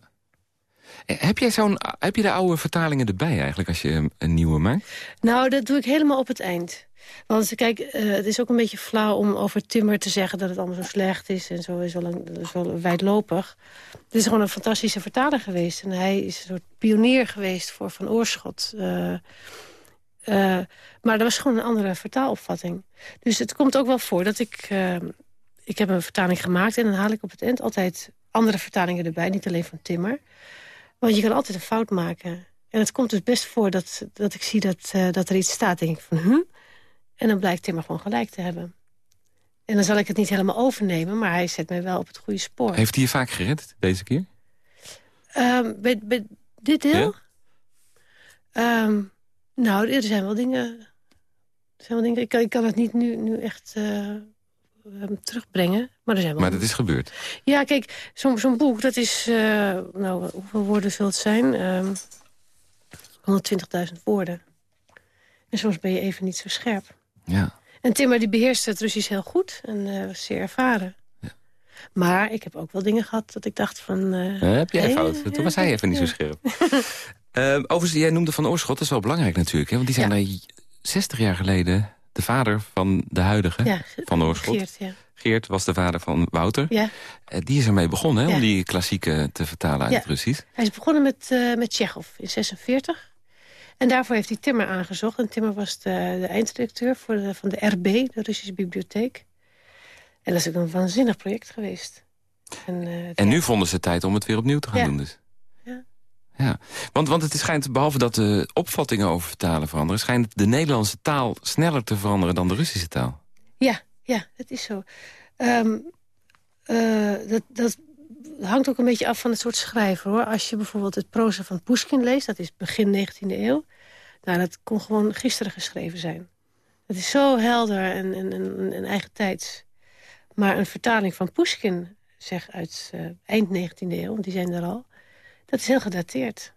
Eh, Heb, jij zo'n, heb je de oude vertalingen erbij eigenlijk als je een nieuwe maakt? Nou, dat doe ik helemaal op het eind. Want kijk, eh, het is ook een beetje flauw om over Timmer te zeggen... dat het allemaal zo slecht is en zo, zo, lang, zo wijdlopig. Het is gewoon een fantastische vertaler geweest. En hij is een soort pionier geweest voor Van Oorschot. Eh, maar dat was gewoon een andere vertaalopvatting. Dus het komt ook wel voor dat ik... eh, ik heb een vertaling gemaakt en dan haal ik op het eind altijd andere vertalingen erbij. Niet alleen van Timmer. Want je kan altijd een fout maken. En het komt dus best voor dat, dat ik zie dat, eh, dat er iets staat. denk ik van, hm? En dan blijkt Timmer gewoon gelijk te hebben. En dan zal ik het niet helemaal overnemen, maar hij zet mij wel op het goede spoor. Heeft hij je vaak gered deze keer? Ehm, bij, bij dit deel? Ehm, nou, er zijn wel dingen... Er zijn wel dingen ik, kan, ik kan het niet nu, nu echt eh, terugbrengen, maar er zijn wel... Maar dat is gebeurd. Ja, kijk, zo'n zo'n boek, dat is... eh, nou, hoeveel woorden zal het zijn? Ehm 120.000 woorden. En soms ben je even niet zo scherp. Ja. En Timmer die beheerst het Russisch heel goed en eh, was zeer ervaren. Maar ik heb ook wel dingen gehad dat ik dacht van... eh, heb jij fout? Toen was hij even niet zo scherp. Eh, overigens, jij noemde Van Oorschot, dat is wel belangrijk natuurlijk. Hè? Want die zijn Ja. er 60 jaar geleden de vader van de huidige, Ja, Van Oorschot. Geert, ja. Geert was de vader van Wouter. ja. Eh, die is ermee begonnen hè, om die klassieke te vertalen uit het Russisch. Hij is begonnen met, eh met Tsjechov in 46. En daarvoor heeft hij Timmer aangezocht. En Timmer was de, de eindredacteur voor de, van de RB, de Russische bibliotheek. En dat is ook een waanzinnig project geweest. En, eh, En nu vonden ze tijd om het weer opnieuw te gaan doen dus. Ja. Want, want het schijnt, behalve dat de opvattingen over vertalen veranderen... schijnt de Nederlandse taal sneller te veranderen dan de Russische taal. Ja, ja, dat is zo. Ehm, eh, dat, dat hangt ook een beetje af van het soort schrijver, hoor. Als je bijvoorbeeld het proza van Pushkin leest, dat is begin 19e eeuw... nou, dat kon gewoon gisteren geschreven zijn. Het is zo helder en, en, en, en eigen tijds. Maar een vertaling van Pushkin, zeg uit eh, eind 19e eeuw, die zijn er al... dat is heel gedateerd.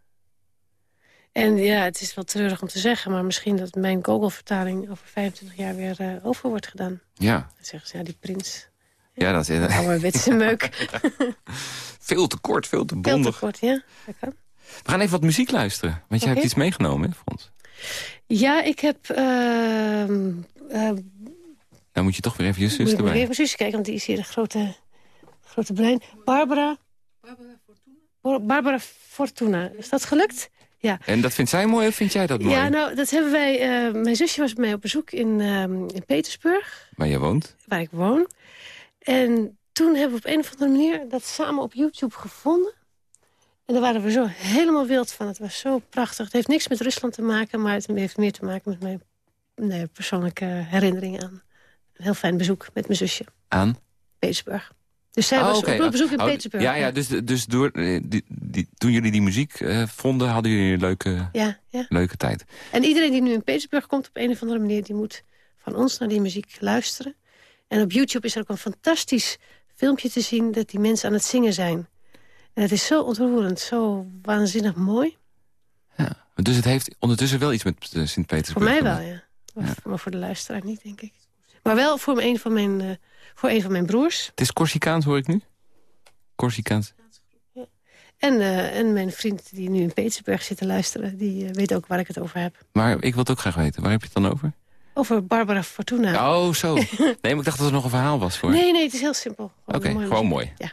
En ja, het is wel treurig om te zeggen... maar misschien dat mijn Google-vertaling over 25 jaar weer eh, over wordt gedaan. Ja, Dan zeggen ze, ja, die prins, ja dat is ouderwetse meuk. veel te kort, veel te Veel te bondig. kort, ja. Dat kan. We gaan even wat muziek luisteren, want jij hebt iets meegenomen hè, voor ons. Ja, ik heb... ehm eh, Dan moet je toch weer even je moet zus ik maar erbij. even zusje kijken, want die is hier de grote, grote brein. Barbara... Barbara Barbara Fortuna. Is dat gelukt? Ja. En dat vindt zij mooi of vind jij dat mooi? Ja, nou, dat hebben wij... eh, mijn zusje was bij mij op bezoek in, ehm, in Petersburg, Waar jij woont? waar ik woon. En toen hebben we op een of andere manier dat samen op YouTube gevonden. En daar waren we zo helemaal wild van. Het was zo prachtig. Het heeft niks met Rusland te maken, maar het heeft meer te maken met mijn nee, persoonlijke herinneringen aan een heel fijn bezoek met mijn zusje. Aan? Petersburg. Dus zij Oh, was op bezoek in Oh, Petersburg. Ja, ja dus, dus door, eh, die, die, toen jullie die muziek eh, vonden, hadden jullie een leuke, ja, ja. leuke tijd. En iedereen die nu in Petersburg komt op een of andere manier... die moet van ons naar die muziek luisteren. En op YouTube is er ook een fantastisch filmpje te zien... dat die mensen aan het zingen zijn. En het is zo ontroerend, zo waanzinnig mooi. Ja. Dus het heeft ondertussen wel iets met eh, Sint-Petersburg. Voor mij wel, ja. Maar, maar voor de luisteraar niet, denk ik. Maar wel voor een van mijn, voor een van mijn broers. Het is Corsicaans, hoor ik nu? Corsicaans. En, eh, en mijn vriend die nu in Petersburg zit te luisteren... die eh, weet ook waar ik het over heb. Maar ik wil het ook graag weten. Waar heb je het dan over? Over Barbara Fortuna. Oh, zo. Nee, maar ik dacht dat er nog een verhaal was voor. Nee, nee, het is heel simpel. Oké, gewoon mooi. Ja.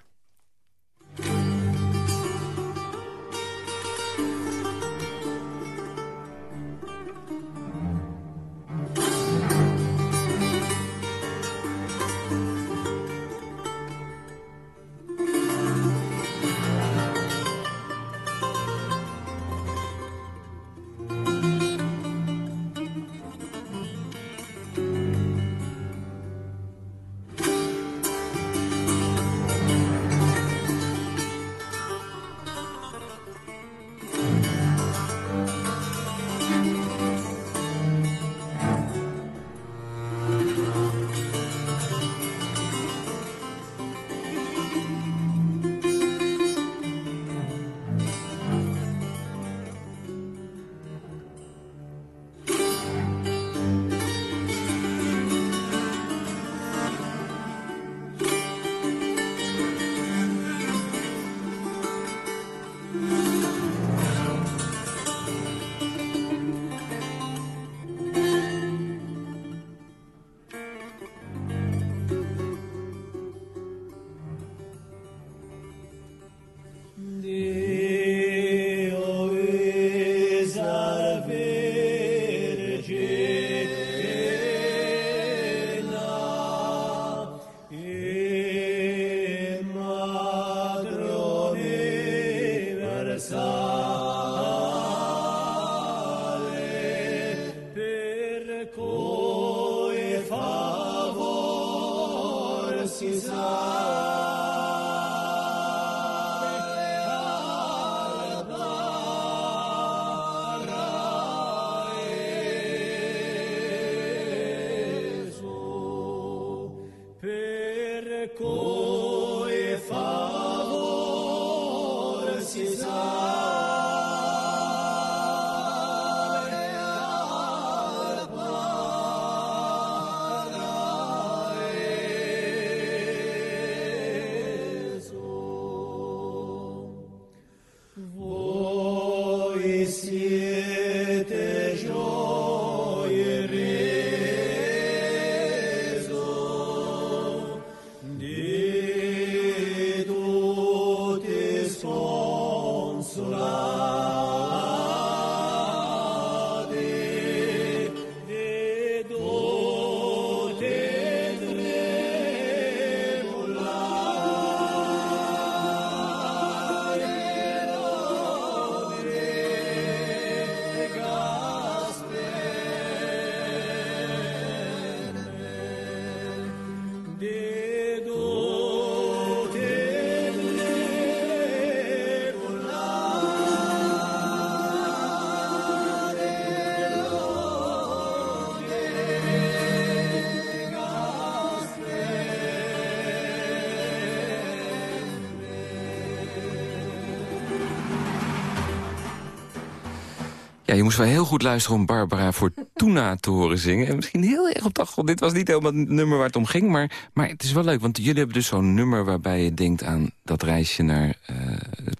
Moest wel heel goed luisteren om Barbara Fortuna te horen zingen. En misschien heel erg op de achtergrond. Dit was niet helemaal het nummer waar het om ging. Maar, maar het is wel leuk, want jullie hebben dus zo'n nummer... waarbij je denkt aan dat reisje naar uh,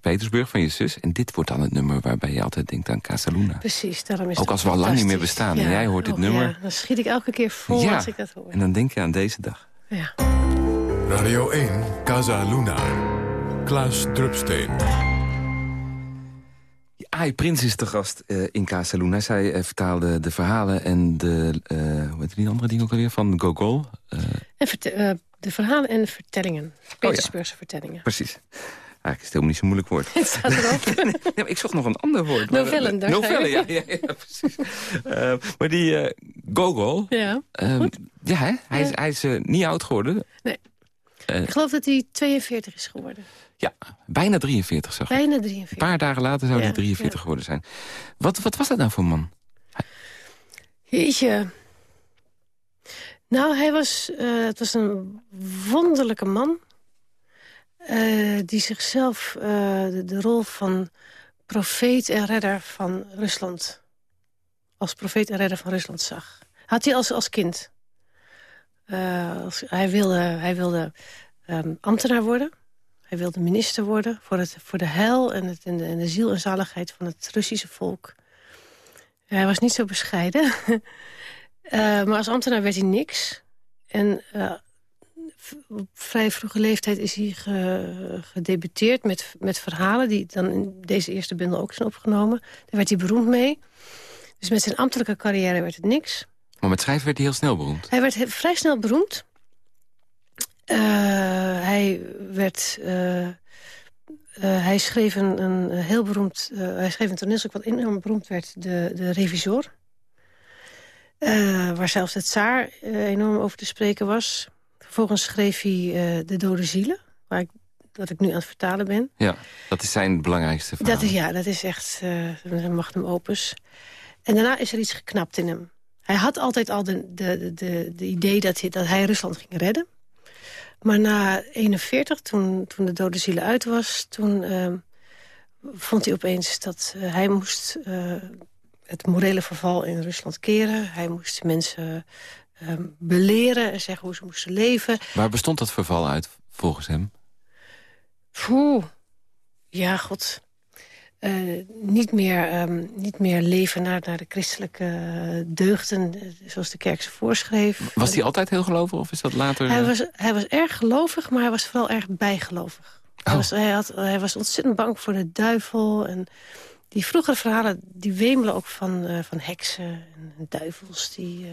Petersburg van je zus. En dit wordt dan het nummer waarbij je altijd denkt aan Casaluna. Precies, daarom is Ook als we al lang niet meer bestaan. En jij hoort dit oh, nummer. Ja, dan schiet ik elke keer vol Ja. als ik dat hoor. En dan denk je aan deze dag. Ja. Radio 1, Casa Luna. Klaas Drupsteen. Prins is de gast eh, in Casaluna. Zij eh, vertaalde de verhalen en de... eh hoe heet die andere ding ook alweer? Van Gogol. En de verhalen en de vertellingen. Petersburgse vertellingen. precies. Eigenlijk is het helemaal niet zo'n moeilijk woord. Het staat erop. Ja, maar ik zocht nog een ander woord. maar- Novellen, Novellen, ja, ja, ja, precies. Maar die eh, Gogol... ja. ehm, ja, hè? Hij is, hij is niet oud geworden. Ik geloof dat hij 42 is geworden. Ja, bijna 43 zag. Bijna Een 43. paar dagen later zou hij Ja, 43 ja. geworden zijn. Wat, wat was dat nou voor man? Jeetje. Nou, hij was, eh, het was een wonderlijke man. eh, die zichzelf eh, de, de rol van profeet en redder van Rusland... als profeet en redder van Rusland zag. Had hij als, als kind. Als, hij wilde, hij wilde ehm, ambtenaar worden. Hij wilde minister worden voor, het, voor de heil en, het, en, de, en de ziel en zaligheid van het Russische volk. Hij was niet zo bescheiden. Eh, maar als ambtenaar werd hij niks. En eh, op vrij vroege leeftijd is hij ge- gedebuteerd met, met verhalen... die dan in deze eerste bundel ook zijn opgenomen. Daar werd hij beroemd mee. Dus met zijn ambtelijke carrière werd het niks. Maar met schrijven werd hij heel snel beroemd. Hij werd vrij snel beroemd. Eh, hij werd... eh, eh, hij schreef een, een heel beroemd... hij schreef een toneelstuk wat enorm beroemd werd. De, de Revisor. Waar zelfs het tsaar enorm over te spreken was. Vervolgens schreef hij De Dode Zielen. Waar ik, wat ik nu aan het vertalen ben. Ja, dat is zijn belangrijkste verhaal. Dat is, ja, dat is echt eh, een magnum opus. En daarna is er iets geknapt in hem. Hij had altijd al de, de, de, de idee dat hij, dat hij Rusland ging redden. Maar na 41, toen, toen de dode zielen uit was... toen eh, vond hij opeens dat eh, hij moest eh, het morele verval in Rusland keren. Hij moest mensen eh, beleren en zeggen hoe ze moesten leven. Waar bestond dat verval uit, volgens hem? Poeh. Ja, god. Eh, niet, meer, ehm, niet meer leven naar, naar de christelijke deugden... eh, zoals de kerk ze voorschreef. Was hij altijd heel gelovig of is dat later... Hij eh, was, hij was erg gelovig, maar hij was vooral erg bijgelovig. Hij, Oh. was, hij, had, hij was ontzettend bang voor de duivel. En die vroegere verhalen die wemelen ook van, van heksen en duivels... die,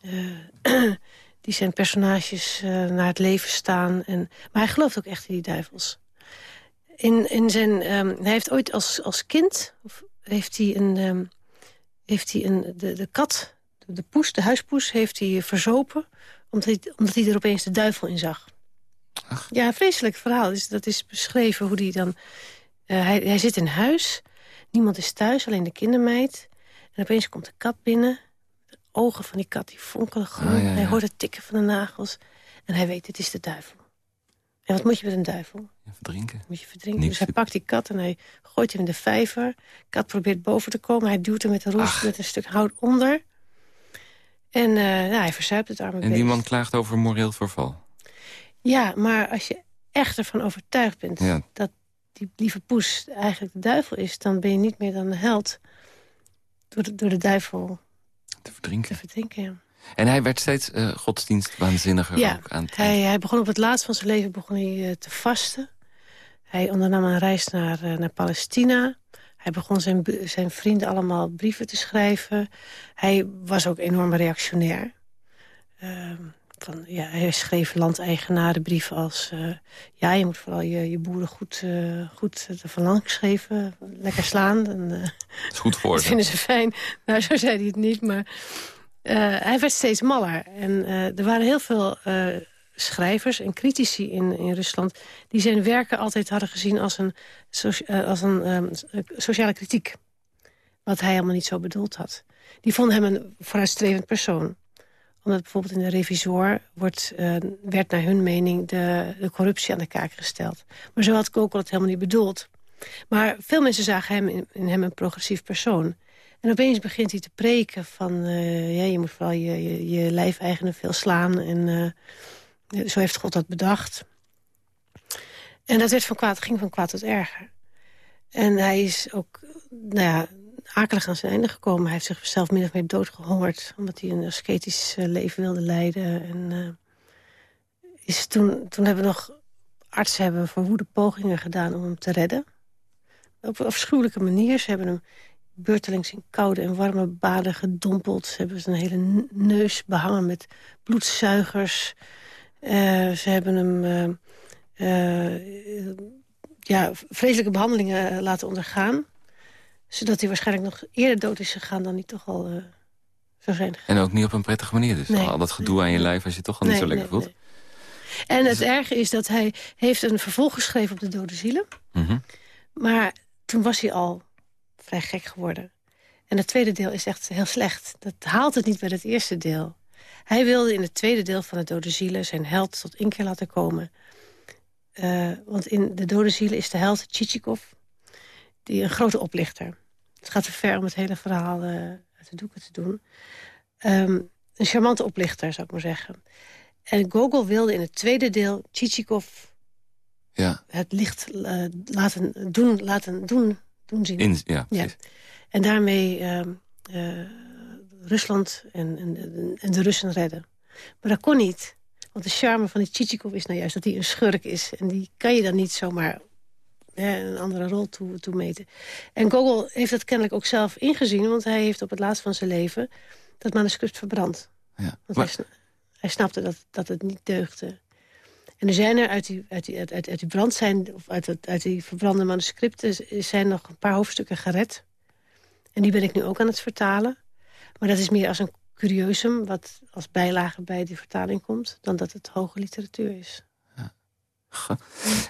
die zijn personages naar het leven staan. En, maar hij gelooft ook echt in die duivels. In, in zijn, ehm, hij heeft ooit als, als kind of heeft hij een, ehm, heeft hij een, de, de kat, de, poes, de huispoes, heeft hij verzopen omdat hij, omdat hij er opeens de duivel in zag. Ja, een vreselijk verhaal. Dus dat is beschreven hoe hij dan... eh, hij, hij zit in huis, niemand is thuis, alleen de kindermeid. En opeens komt de kat binnen. De ogen van die kat die fonkelen groen. Ah, ja, ja. Hij hoort het tikken van de nagels. En hij weet, het is de duivel. En wat moet je met een duivel? Ja, verdrinken. Moet je verdrinken. Niks. Dus hij pakt die kat en hij gooit hem in de vijver. De kat probeert boven te komen. Hij duwt hem met een roes Ach. met een stuk hout onder. En eh, nou, hij verzuipt het arme En die beest. man klaagt over moreel verval. Ja, maar als je echt ervan overtuigd bent... Ja. dat die lieve poes eigenlijk de duivel is... dan ben je niet meer dan een held door de, door de duivel Te te verdrinken. verdrinken. Ja. En hij werd steeds eh godsdienstwaanzinniger Ja, ook aan het Hij, hij begon op het laatst van zijn leven begon hij, eh, te vasten. Hij ondernam een reis naar, eh, naar Palestina. Hij begon zijn, zijn vrienden allemaal brieven te schrijven. Hij was ook enorm reactionair. Ehm, van, ja, hij schreef landeigenarenbrieven als... ja, je moet vooral je, je boeren goed, goed ervan langs geven. Lekker slaan. Eh, is goed voor dat ze. vinden ze fijn. Nou, zo zei hij het niet, maar hij werd steeds maller. En eh, er waren heel veel eh, schrijvers en critici in, in Rusland... die zijn werken altijd hadden gezien als een, eh, als een ehm, sociale kritiek. Wat hij helemaal niet zo bedoeld had. Die vonden hem een vooruitstrevend persoon omdat bijvoorbeeld in de revisor wordt, eh, werd naar hun mening de, de corruptie aan de kaak gesteld. Maar zo had Gogol het helemaal niet bedoeld. Maar veel mensen zagen hem in hem een progressief persoon. En opeens begint hij te preken van... eh, ja, je moet vooral je, je, je lijfeigenen veel slaan. En eh, zo heeft God dat bedacht. En dat werd van kwaad, ging van kwaad tot erger. En hij is ook nou ja, akelig aan zijn einde gekomen. Hij heeft zichzelf min of meer doodgehongerd... omdat hij een asketisch eh, leven wilde leiden. En is toen, toen hebben nog artsen hebben verwoede pogingen gedaan om hem te redden. Op een afschuwelijke manier. Ze hebben hem beurtelings in koude en warme baden gedompeld. Ze hebben zijn hele n- neus behangen met bloedzuigers. Eh, ze hebben hem eh, eh, ja, vreselijke behandelingen eh, laten ondergaan. Zodat hij waarschijnlijk nog eerder dood is gegaan dan hij toch al zou zijn gegaan. En ook niet op een prettige manier. Dus Nee. al dat gedoe aan je lijf als je toch al niet zo lekker voelt. nee. En het erge is dat hij heeft een vervolg geschreven op de dode zielen. Mhm. Maar toen was hij al vrij gek geworden. En het tweede deel is echt heel slecht. Dat haalt het niet bij het eerste deel. Hij wilde in het tweede deel van het Dode Zielen... zijn held tot inkeer laten komen. Eh, want in de Dode Zielen is de held Chichikov... die een grote oplichter. Het gaat te ver om het hele verhaal eh, uit de doeken te doen. Ehm, een charmante oplichter, zou ik maar zeggen. En Gogol wilde in het tweede deel Chichikov Ja, het licht eh, laten doen, laten doen, in, ja. En daarmee ehm, eh, Rusland en, en, en de Russen redden. Maar dat kon niet. Want de charme van die Chichikov is nou juist dat hij een schurk is. En die kan je dan niet zomaar hè, een andere rol toe, toemeten. En Gogol heeft dat kennelijk ook zelf ingezien... want hij heeft op het laatst van zijn leven dat manuscript verbrand. Ja. Want hij, Maar, hij snapte dat, dat het niet deugde. En er zijn er uit die, uit die, uit, uit, uit die brand zijn, of uit, uit die verbrande manuscripten... zijn nog een paar hoofdstukken gered. En die ben ik nu ook aan het vertalen. Maar dat is meer als een curiosum, wat als bijlage bij die vertaling komt... dan dat het hoge literatuur is.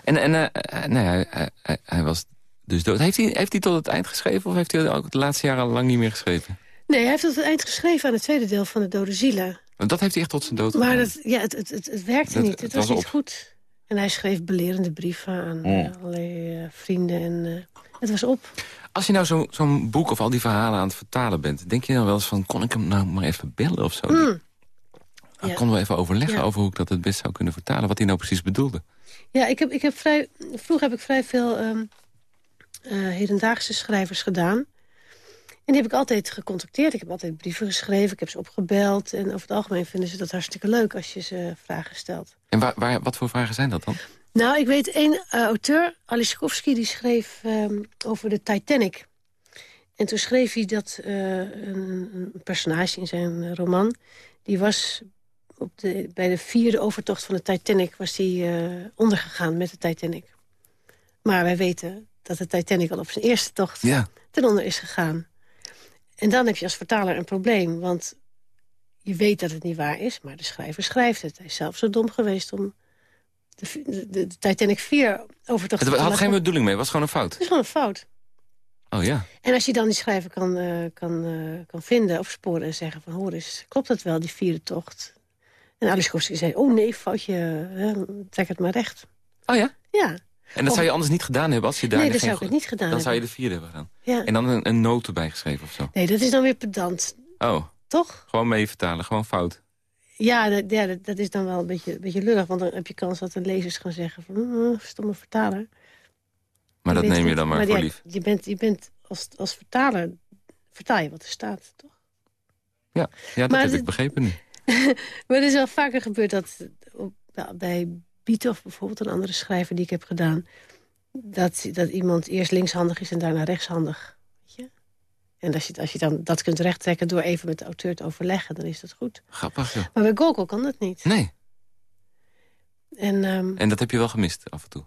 en en eh, eh, nee, hij, hij- hij was dus dood. Heeft hij, heeft hij tot het eind geschreven of heeft hij ook de laatste jaren al lang niet meer geschreven? Nee, hij heeft tot het eind geschreven aan het tweede deel van de Dode Zielen. Dat heeft hij echt tot zijn dood Maar dat, ja, het, het, het, het werkte Dat- niet. het was, was niet op. goed. En hij schreef belerende brieven aan Mm. eh, allerlei eh, vrienden. En eh, het was op. Als je nou zo- zo'n boek of al die verhalen aan het vertalen bent... denk je dan wel eens van, kon ik hem nou maar even bellen of zo? Mm. Dan Ja. konden we even overleggen Ja. over hoe ik dat het best zou kunnen vertalen... wat hij nou precies bedoelde. Ja, ik heb, ik heb vrij, vroeger heb ik vrij veel eh, hedendaagse schrijvers gedaan. En die heb ik altijd gecontacteerd. Ik heb altijd brieven geschreven, ik heb ze opgebeld. En over het algemeen vinden ze dat hartstikke leuk als je ze vragen stelt. En waar, waar, wat voor vragen zijn dat dan? Nou, ik weet één eh, auteur, Aliskovsky, die schreef ehm, over de Titanic. En toen schreef hij dat eh, een, een personage in zijn roman... die was op de, bij de vierde overtocht van de Titanic... was die eh, ondergegaan met de Titanic. Maar wij weten dat de Titanic al op zijn eerste tocht Ja, ten onder is gegaan. En dan heb je als vertaler een probleem, want je weet dat het niet waar is... maar de schrijver schrijft het. Hij is zelf zo dom geweest om de, de, de Titanic 4 overtocht het te had laten- geen bedoeling mee, het was gewoon een fout. Het is gewoon een fout. Oh ja. En als je dan die schrijver kan, eh, kan, eh, kan vinden, opsporen en zeggen van... hoor eens, klopt dat wel, die vierde tocht? En Alice zei, oh nee, foutje, hè, trek het maar recht. Oh ja? Ja. En dat zou je anders niet gedaan hebben als je daar Nee, geen dat zou ik niet gedaan Dan zou je de vierde hebben gedaan. Ja. En dan een, een noot erbij geschreven of zo. Nee, dat is dan weer pedant, Oh, toch? gewoon mee vertalen, gewoon fout. Ja, dat, ja dat, dat is dan wel een beetje, een beetje lullig. Want dan heb je kans dat de lezers gaan zeggen van... "Mm, stomme vertaler. Maar dat neem je dan maar, voor ja, lief. Je bent, je bent als, als vertaler... Vertaal je wat er staat, toch? Ja, ja dat Maar heb ik begrepen nu. Maar het is wel vaker gebeurd dat op, nou, bij Bietoff bijvoorbeeld, een andere schrijver die ik heb gedaan, dat, dat iemand eerst linkshandig is en daarna rechtshandig. Weet je? En als je, als je dan dat kunt rechttrekken door even met de auteur te overleggen, dan is dat goed. Grappig. Maar bij Gogol kan dat niet. Nee, En ehm, en dat heb je wel gemist af en toe.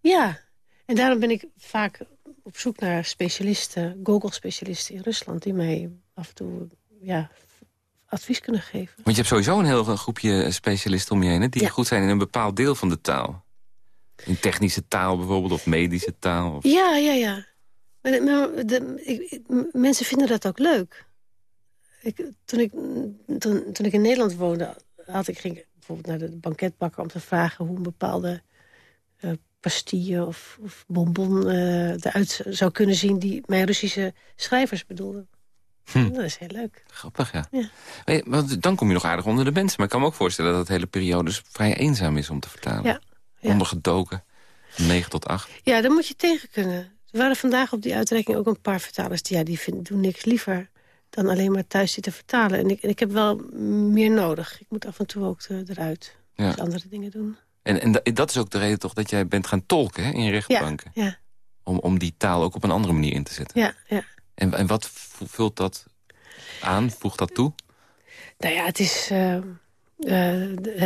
ja, en daarom ben ik vaak op zoek naar specialisten, Gogol-specialisten in Rusland, die mij af en toe ja, advies kunnen geven. Want je hebt sowieso een heel groepje specialisten om je heen... Hè, die Ja. goed zijn in een bepaald deel van de taal. In technische taal bijvoorbeeld, of medische taal. Of... Ja, ja, ja. Maar, de- maar de, ik, ik- m- mensen vinden dat ook leuk. Ik, toen, ik, toen, toen ik in Nederland woonde, had ik, ging bijvoorbeeld naar de banketbakker... om te vragen hoe een bepaalde eh pastille of, of bonbon eh, eruit zou kunnen zien... die mijn Russische schrijvers bedoelden. Hm. Dat is heel leuk. Grappig, ja. Ja. Hey, want dan kom je nog aardig onder de mensen. Maar ik kan me ook voorstellen dat het hele periode dus vrij eenzaam is om te vertalen. Ja, ja. Ondergedoken, van 9 tot 8. Ja, daar moet je tegen kunnen. Er waren vandaag op die uitreiking ook een paar vertalers... die, ja, die vinden, doen niks liever dan alleen maar thuis zitten vertalen. En ik, en ik heb wel meer nodig. Ik moet af en toe ook eh, eruit. Ja. Dus andere dingen doen. En, en da- dat is ook de reden toch dat jij bent gaan tolken hè, in rechtbanken. Ja, Om, om die taal ook op een andere manier in te zetten. ja, ja. En, en wat vult dat aan? Voegt dat toe? Nou ja, het is eh, eh,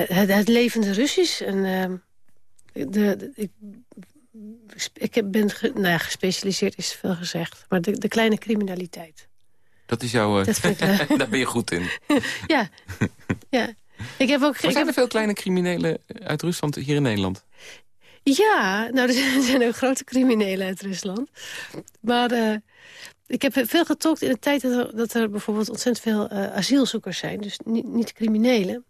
het, het levende Russisch. En, eh, de, de- ik, ik ben ge- nou ja, gespecialiseerd, is veel gezegd. Maar de, de kleine criminaliteit. Dat is jouw... Dat ik daar ben je goed in. Ja, ja. Ik heb ook... Maar ik zijn heb- er veel kleine criminelen uit Rusland hier in Nederland? Ja, nou, er zijn- ook grote criminelen uit Rusland. Maar ik heb veel getolkt in de tijd dat er, dat er bijvoorbeeld ontzettend veel eh, asielzoekers zijn. Dus niet, niet criminelen.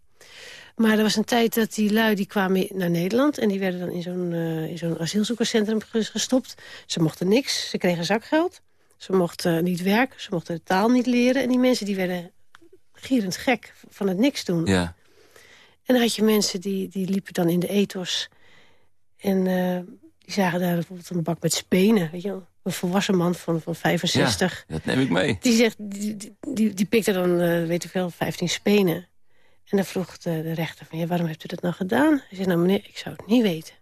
Maar er was een tijd dat die lui die kwamen naar Nederland... en die werden dan in zo'n eh, in zo'n asielzoekerscentrum ges- gestopt. Ze mochten niks, ze kregen zakgeld. Ze mochten niet werken, ze mochten de taal niet leren. En die mensen die werden gierend gek van het niks doen. Ja. En dan had je mensen die, die liepen dan in de ethos. En eh, die zagen daar bijvoorbeeld een bak met spenen. Weet je wel? Een volwassen man van, van 65. Dat neem ik mee. Die, zegt, die, die, die, pikte dan, eh, weet ik veel, 15 spenen. En dan vroeg de, de rechter van, ja, waarom hebt u dat nou gedaan? Hij zei, nou meneer, ik zou het niet weten.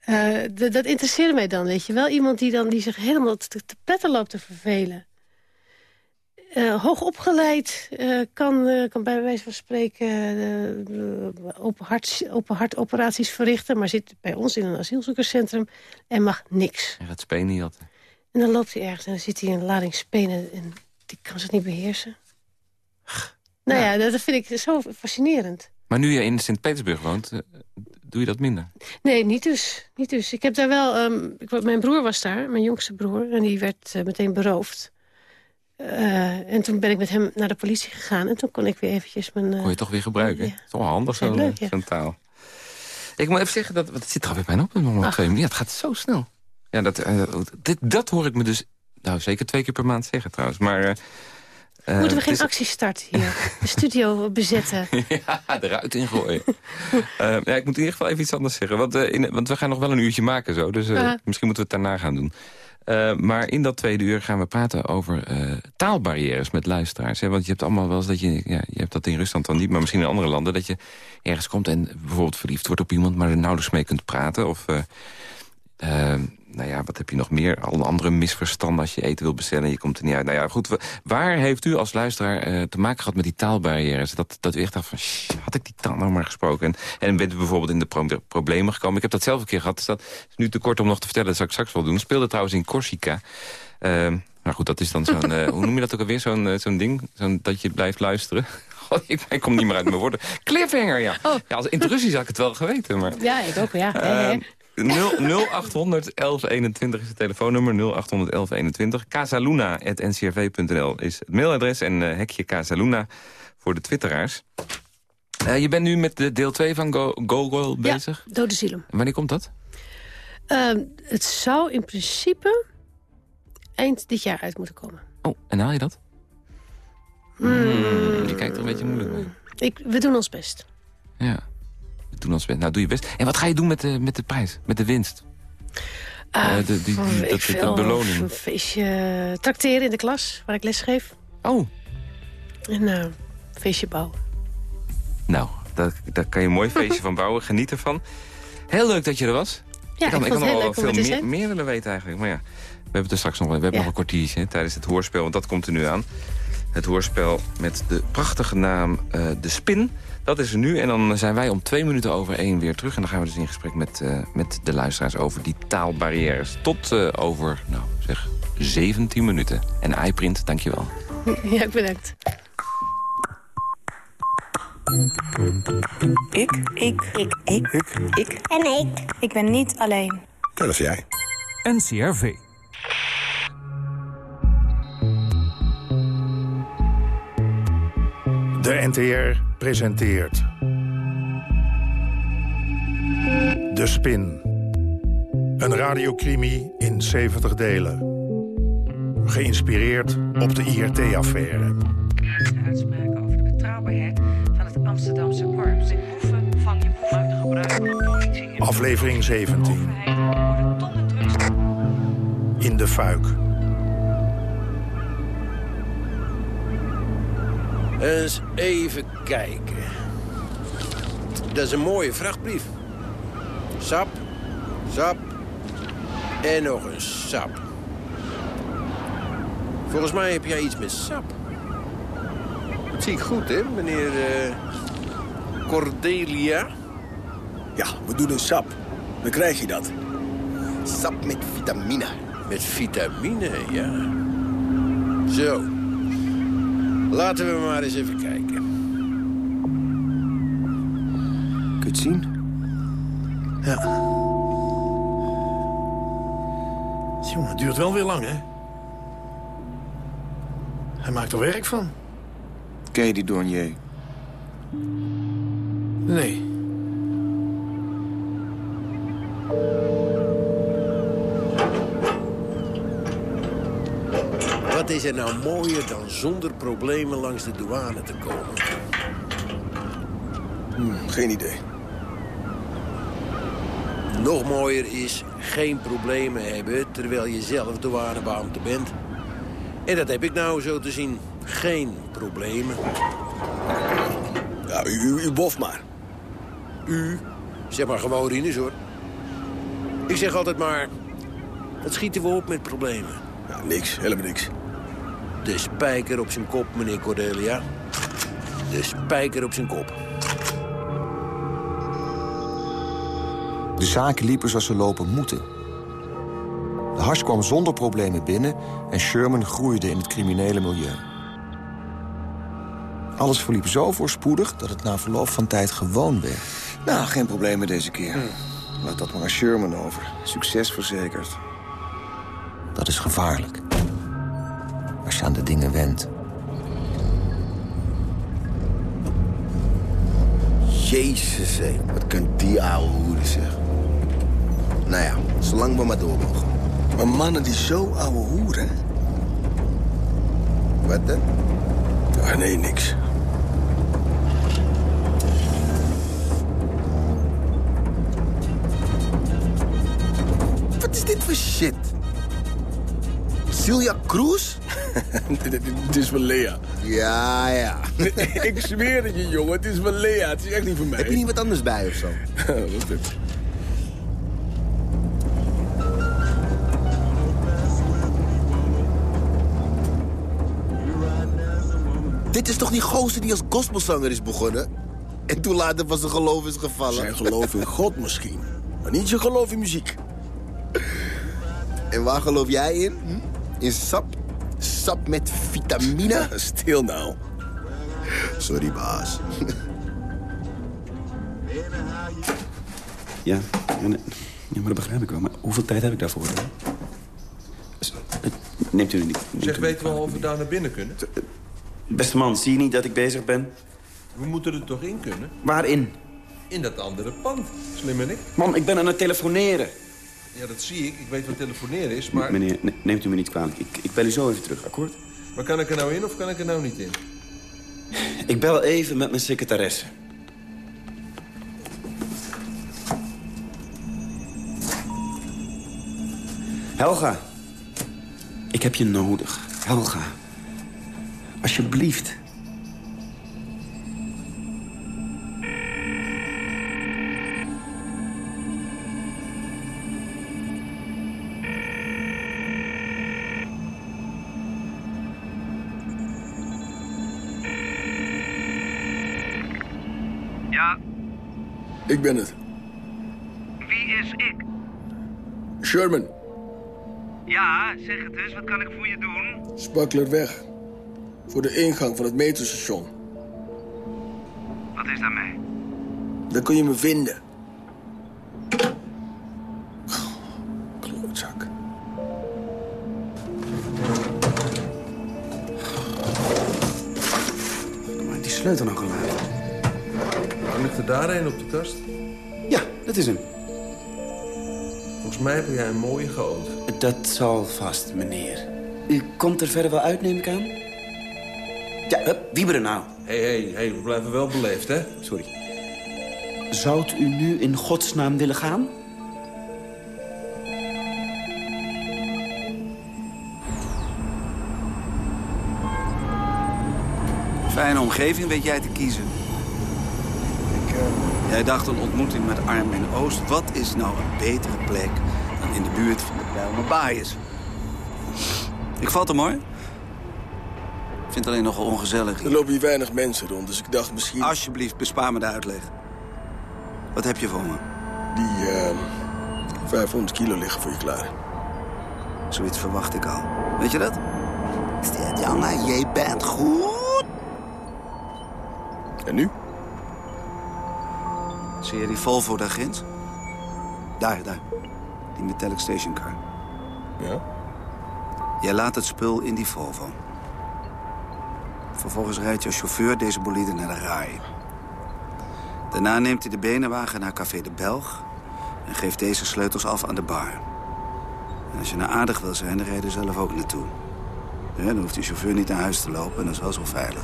Eh, dat interesseerde mij dan, weet je wel. Iemand die, dan, die zich helemaal te, te pletten loopt te vervelen. Eh, hoog opgeleid, eh, kan, eh, kan bij wijze van spreken open, hart, open hart operaties verrichten... maar zit bij ons in een asielzoekerscentrum en mag niks. Hij gaat spenen jatten. En dan loopt hij ergens en dan zit hij in een lading spenen... en die kan zich niet beheersen. Nou ja, dat vind ik zo fascinerend. Maar nu je in Sint-Petersburg woont, doe je dat minder. Nee, niet dus. Niet dus. Ik heb daar wel... ehm, ik, mijn broer was daar, mijn jongste broer. En die werd meteen beroofd. Eh, en toen ben ik met hem naar de politie gegaan. En toen kon ik weer eventjes mijn... eh, Kon je toch weer gebruiken. Ja. Toch wel handig, zo'n leuk, ja. zo'n taal. Ik moet even zeggen, dat, want het zit er alweer bijna op. Twee minuten. Ja, het gaat zo snel. Ja, dat, eh, dit, dat hoor ik me dus nou, zeker twee keer per maand zeggen trouwens. Maar, eh, eh, Moeten we geen is- actie starten hier? De studio bezetten. ja, eruit ingooien. Eh, ja, ik moet in ieder geval even iets anders zeggen. Want, eh, in, want we gaan nog wel een uurtje maken zo. Dus eh, misschien moeten we het daarna gaan doen. Eh, maar in dat tweede uur gaan we praten over eh, taalbarrières met luisteraars. Hè? Want je hebt allemaal wel eens dat je... Ja, je hebt dat in Rusland dan niet, maar misschien in andere landen... dat je ergens komt en bijvoorbeeld verliefd wordt op iemand... maar er nauwelijks mee kunt praten. Of, eh, nou ja, wat heb je nog meer? Al andere misverstanden als je eten wil bestellen en je komt er niet uit. Nou ja, goed. wa- Waar heeft u als luisteraar eh, te maken gehad met die taalbarrières? Dat, dat u echt dacht van, "Shh, had ik die taal nou maar gesproken? En, en bent u bijvoorbeeld in de pro- problemen gekomen? Ik heb dat zelf een keer gehad. Dus dat is nu te kort om nog te vertellen. Dat zou ik straks wel doen. Speelde trouwens in Corsica. Ehm nou goed, dat is dan zo'n... eh, hoe noem je dat ook alweer? Zo'n eh, zo'n ding? Zo'n dat je blijft luisteren. God, ik, ik kom niet meer uit mijn woorden. Cliffhanger, ja. Oh. ja als, in het Russisch had ik het wel geweten, maar... Ja, ik ook, ja. Ehm, 0 0800 1121 is het telefoonnummer, 0800 1121. Casaluna.ncrv.nl is het mailadres en eh, hekje Casaluna voor de twitteraars. Eh, je bent nu met de deel 2 van Go Go bezig. Ja, Dode Zielen. En wanneer komt dat? Ehm, het zou in principe eind dit jaar uit moeten komen. Oh, en haal je dat? Hmm. Je kijkt er een beetje moeilijk mee. Ik, we doen ons best. Ja, ons best. Nou, doe je best. En wat ga je doen met de, met de prijs? Met de winst? Ah, Eh, de- die- die- voor- dat- ik veel, dat beloning. Een feestje tracteren in de klas, waar ik les geef. Oh, En eh, een feestje bouwen. nou, daar, daar kan je een mooi feestje van bouwen. Geniet ervan. Heel leuk dat je er was. Ja, ik, kan, vond kan nog wel veel meer, meer willen weten eigenlijk. Maar ja, we hebben het er straks nog, we hebben Ja. nog een kwartiertje hè, tijdens het hoorspel. Want dat komt er nu aan. Het hoorspel met de prachtige naam eh, De Spin. Dat is er nu. En dan zijn wij om twee minuten over één weer terug. En dan gaan we dus in gesprek met, eh, met de luisteraars over die taalbarrières. Tot eh, over, nou zeg, 17 minuten. En iPrint, dankjewel. Ja, bedankt. Ik. Ik. Ik. Ik. Ik. En ik. Ik ben niet alleen. Dat is jij. NCRV. De NTR presenteert... De Spin. Een radiocrimi in 70 delen. Geïnspireerd op de IRT-affaire. uitspraken over de betrouwbaarheid van het Amsterdamse korps. De boeven vang je boeven uit de gebruik van politie. Aflevering 17. worden tonnen drugs In de fuik. Eens even kijken. Dat is een mooie vrachtbrief. Sap, sap en nog een sap. Volgens mij heb jij iets met sap. Dat zie ik goed, hè, meneer eh, Cordelia? Ja, we doen een sap. Dan krijg je dat. Sap met vitamine. Met vitamine, ja. Zo. Laten we maar eens even kijken. Kun je het zien? Ja. Jongen, het duurt wel weer lang, hè? Hij maakt er werk van. Ken je die douanier? Nee. Wat is er nou mooier dan zonder problemen langs de douane te komen? Hm, geen idee. Nog mooier is geen problemen hebben terwijl je zelf douanebeambte bent. En dat heb ik nou zo te zien. Geen problemen. Ja, u, u, u bof maar. U, zeg maar gewoon Rinus hoor. Ik zeg altijd maar, wat schieten we op met problemen? Ja, niks, helemaal niks. De spijker op zijn kop, meneer Cordelia. De spijker op zijn kop. De zaken liepen zoals ze lopen moeten. De hars kwam zonder problemen binnen en Sherman groeide in het criminele milieu. Alles verliep zo voorspoedig dat het na verloop van tijd gewoon werd. Nou, geen problemen deze keer. Laat dat maar aan Sherman over. Succes verzekerd. Dat is gevaarlijk. Aan de dingen went. Jezus, hé. Wat kan die ouwe hoeren zeggen? Nou ja, zolang we maar door mogen. Maar mannen die zo ouwe hoeren... Wat dan? Ah, nee, niks. Wat is dit voor shit? Celia Cruz? Het is van Lea. Ja, ja. Ik zweer het je, jongen. Het is van Lea. Het is echt niet van mij. Heb je niet wat anders bij of zo? wat dit? Dit is toch die gozer die als gospelzanger is begonnen? En toen later van zijn geloof is gevallen? Zijn geloof in God misschien. Maar niet zijn geloof in muziek. En waar geloof jij in? Hm? In sap? Sap met vitamine? Stil nou. Sorry, baas. Ja, ja, nee. ja, maar dat begrijp ik wel. Maar hoeveel tijd heb ik daarvoor? hè? Eh, Neemt u niet. neemt Zeg, u weten we al of we daar naar binnen kunnen? Beste man, zie je niet dat ik bezig ben? We moeten er toch in kunnen? Waarin? In dat andere pand. Slim en ik. Man, ik ben aan het telefoneren. Ja, dat zie ik. Ik weet wat telefoneren is, maar... Meneer, ne- neemt u me niet kwalijk. Ik, ik bel u zo even terug, akkoord? Maar kan ik er nou in of kan ik er nou niet in? Ik bel even met mijn secretaresse. Helga. Ik heb je nodig. Helga. Alsjeblieft. Ik ben het. wie is ik? Sherman, Ja, zeg het eens, wat kan ik voor je doen? Spakkelerweg. Voor de ingang van het metrostation. Wat is daarmee? Daar kun je me vinden. Daar een op de kast? Ja, dat is hem. Volgens mij heb jij een mooie goot. Dat zal vast, meneer. U komt er verder wel uit, neem ik aan? Ja, hup, wieberen nou. Hé, hé, hé, we blijven wel beleefd, hè? Sorry. Zou u nu in godsnaam willen gaan? Fijne omgeving weet jij te kiezen. Jij dacht een ontmoeting met Arm en Oost. Wat is nou een betere plek dan in de buurt van de Bijlmer Baaiers? Ik val er mooi. Ik vind het alleen nogal ongezellig. Er lopen hier weinig mensen rond, dus ik dacht misschien... Alsjeblieft, bespaar me de uitleg. Wat heb je voor me? Die, eh 500 kilo liggen voor je klaar. Zoiets verwacht ik al. Weet je dat? Stel, jongen, jij bent goed. En nu? Zie je die Volvo daar ginds? Daar, daar. Die metallic stationcar. Ja? Jij laat het spul in die Volvo. Vervolgens rijdt je chauffeur deze bolide naar de raai. Daarna neemt hij de benenwagen naar Café de Belg... en geeft deze sleutels af aan de bar. En als je nou aardig wil zijn, dan rijd je zelf ook naartoe. Ja, dan hoeft die chauffeur niet naar huis te lopen en dat is wel zo veilig.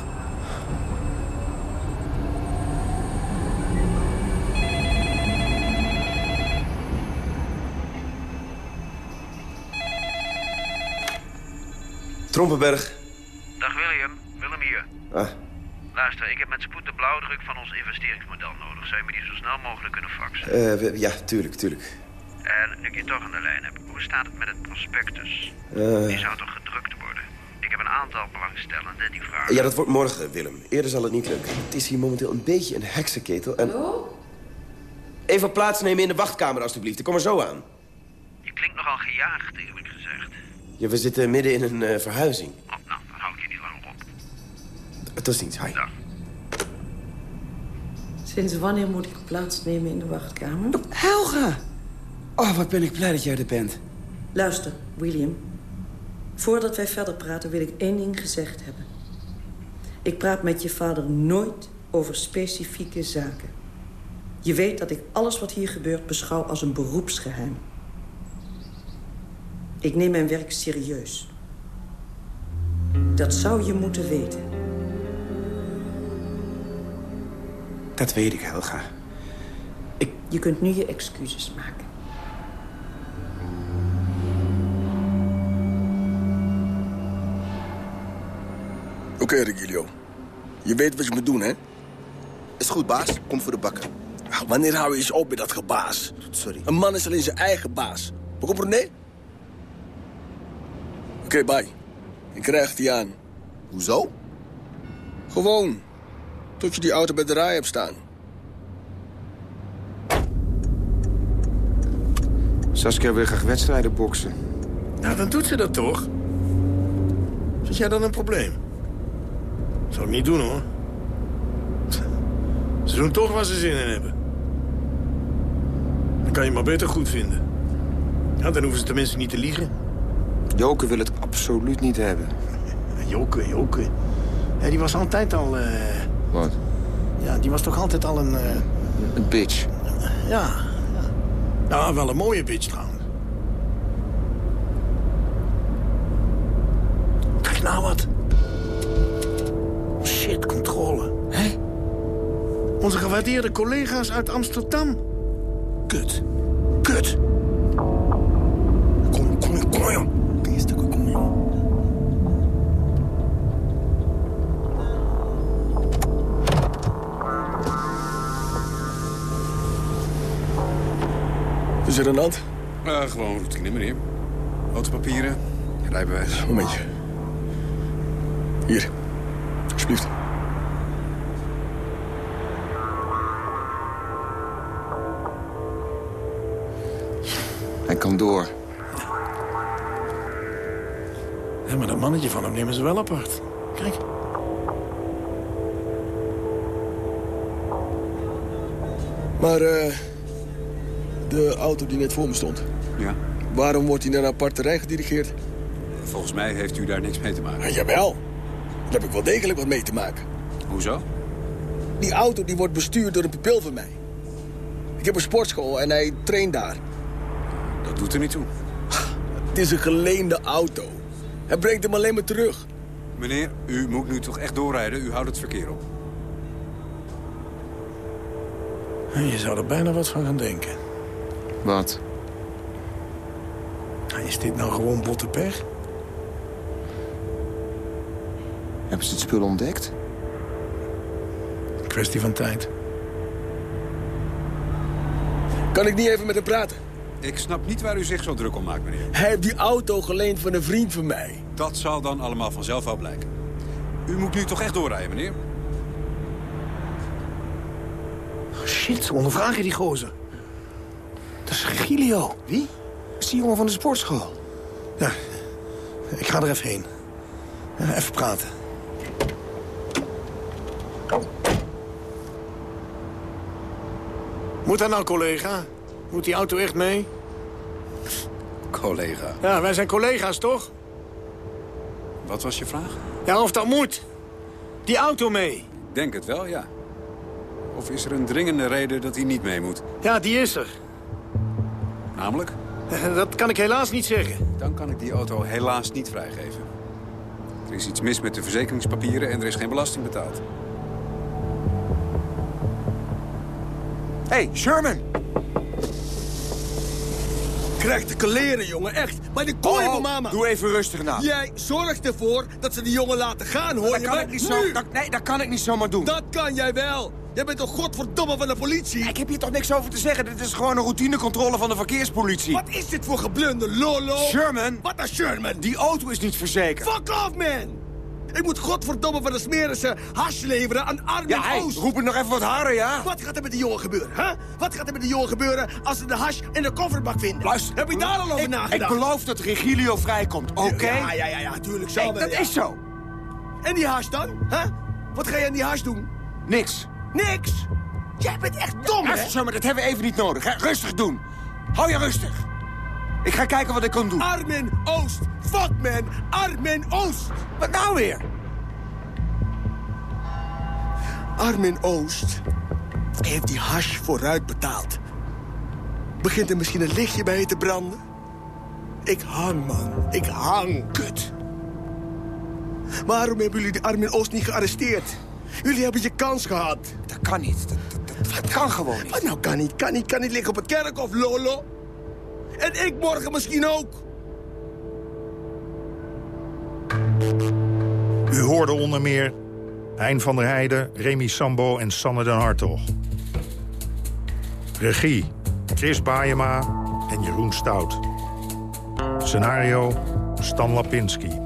Trompenberg. Dag William, Willem hier. Ah, Luister, ik heb met spoed de blauwdruk van ons investeringsmodel nodig. Zou je me die zo snel mogelijk kunnen faxen? eh, we- ja, tuurlijk, tuurlijk. En nu ik je toch aan de lijn heb, hoe staat het met het prospectus? Eh. Die zou toch gedrukt worden? Ik heb een aantal belangstellenden die vragen... Ja, dat wordt morgen, Willem. Eerder zal het niet lukken. Het is hier momenteel een beetje een heksenketel en... Even plaatsnemen in de wachtkamer, alstublieft. Ik kom er zo aan. Je klinkt nogal gejaagd, eerlijk gezegd. Ja, we zitten midden in een eh, verhuizing. Oh, nou, dan hou ik je niet langer op. Het is niets, hi. Sinds wanneer moet ik plaatsnemen in de wachtkamer? Helga! Oh, wat ben ik blij dat jij er bent. Luister, William. Voordat wij verder praten wil ik één ding gezegd hebben. Ik praat met je vader nooit over specifieke zaken. Je weet dat ik alles wat hier gebeurt beschouw als een beroepsgeheim. Ik neem mijn werk serieus. Dat zou je moeten weten. Dat weet ik, Helga. Je kunt nu je excuses maken. Oké, Regilio. Je weet wat je moet doen, hè? Is goed, baas. Kom voor de bakken. Wanneer hou je eens op met dat gebaas? Sorry. Een man is alleen zijn eigen baas. Wat komt nee? Oké, bye. Ik krijg die aan. Hoezo? Gewoon. Tot je die auto bij de rij hebt staan. Saskia wil graag wedstrijden boksen. Nou, dan doet ze dat toch? Vind jij dan een probleem? Zou ik niet doen, hoor. Ze doen toch waar ze zin in hebben. Dan kan je maar beter goed vinden. Ja, dan hoeven ze tenminste niet te liegen. Joke wil het absoluut niet hebben. Joke, Joke. Ja, die was altijd al... eh, Wat? die was toch altijd al een... Uh... Een bitch? Ja, ja. Nou, wel een mooie bitch trouwens. Krijg nou wat. Shit, controle. Hé? Onze gewaardeerde collega's uit Amsterdam. Kut. Kut. Is er een hand? Uh, gewoon routine, meneer. Autopapieren, rijbewijs. Momentje. Hier, alsjeblieft. Hij kan door. Ja, maar dat mannetje van hem nemen ze wel apart. Kijk. Maar eh de auto die net voor me stond. Ja. Waarom wordt hij naar een aparte rij gedirigeerd? Volgens mij heeft u daar niks mee te maken. Ja, jawel. Daar heb ik wel degelijk wat mee te maken. Hoezo? Die auto die wordt bestuurd door een pupil van mij. Ik heb een sportschool en hij traint daar. Dat doet er niet toe. Het is een geleende auto. Hij brengt hem alleen maar terug. Meneer, u moet nu toch echt doorrijden? U houdt het verkeer op. Je zou er bijna wat van gaan denken. Wat? Is dit nou gewoon botte pech? Hebben ze het spul ontdekt? Kwestie van tijd. Kan ik niet even met hem praten? Ik snap niet waar u zich zo druk om maakt, meneer. Hij heeft die auto geleend van een vriend van mij. Dat zal dan allemaal vanzelf wel blijken. U moet nu toch echt doorrijden, meneer? Oh, shit, ze ondervragen die gozer. Gilio. Wie? Dat is die jongen van de sportschool. Ja, ik ga er even heen. Even praten. Moet dat nou, collega? Moet die auto echt mee? Collega. Ja, wij zijn collega's, toch? Wat was je vraag? Ja, of dat moet. Die auto mee. Ik denk het wel, ja. Of is er een dringende reden dat hij niet mee moet? Ja, die is er. Namelijk? Dat kan ik helaas niet zeggen. Dan kan ik die auto helaas niet vrijgeven. Er is iets mis met de verzekeringspapieren en er is geen belasting betaald. Hé, hey, Sherman! Krijgt de kleren, jongen, echt. Maar de kooi Oh, van mama. Doe even rustig nou. Jij zorgt ervoor dat ze die jongen laten gaan, hoor dat je kan me? ik niet zo, dat, nee, dat kan ik niet zomaar doen. Dat kan jij wel. Jij bent toch godverdomme van de politie? Ik heb hier toch niks over te zeggen. Dit is gewoon een routinecontrole van de verkeerspolitie. Wat is dit voor geblunder, lolo? Sherman! Wat een Sherman? Die auto is niet verzekerd. Fuck off, man! Ik moet godverdomme van de smerische hash leveren aan Armin Ja, hey, Oost. roep het nog even wat harder, ja? Wat gaat er met die jongen gebeuren, hè? Wat gaat er met die jongen gebeuren als ze de hash in de kofferbak vinden? Luister. Heb je daar al over ik, nagedacht? Ik beloof dat Regilio vrijkomt, oké? Ja, ja, ja, ja, tuurlijk zo. Hey, dat ja. is zo. En die hash dan, hè? Wat ga je aan die hash doen? Niks. Niks. Jij bent echt dom, hè? Maar dat hebben we even niet nodig. Hè? Rustig doen. Hou je rustig. Ik ga kijken wat ik kan doen. Armin Oost. Fuck, man. Armin Oost. Wat nou weer? Armin Oost heeft die hash vooruit betaald. Begint er misschien een lichtje bij je te branden? Ik hang, man. Ik hang. Kut. Waarom hebben jullie die Armin Oost niet gearresteerd? Jullie hebben je kans gehad. Dat kan niet. Dat, dat, dat kan gewoon niet. Wat nou kan niet? Kan niet, kan niet liggen op het kerkhof, Lolo. En ik morgen misschien ook. U hoorde onder meer Hein van der Heijden, Remy Sambo en Sanne den Hartog. Regie Chris Baayema en Jeroen Stout. Scenario Stan Lapinski.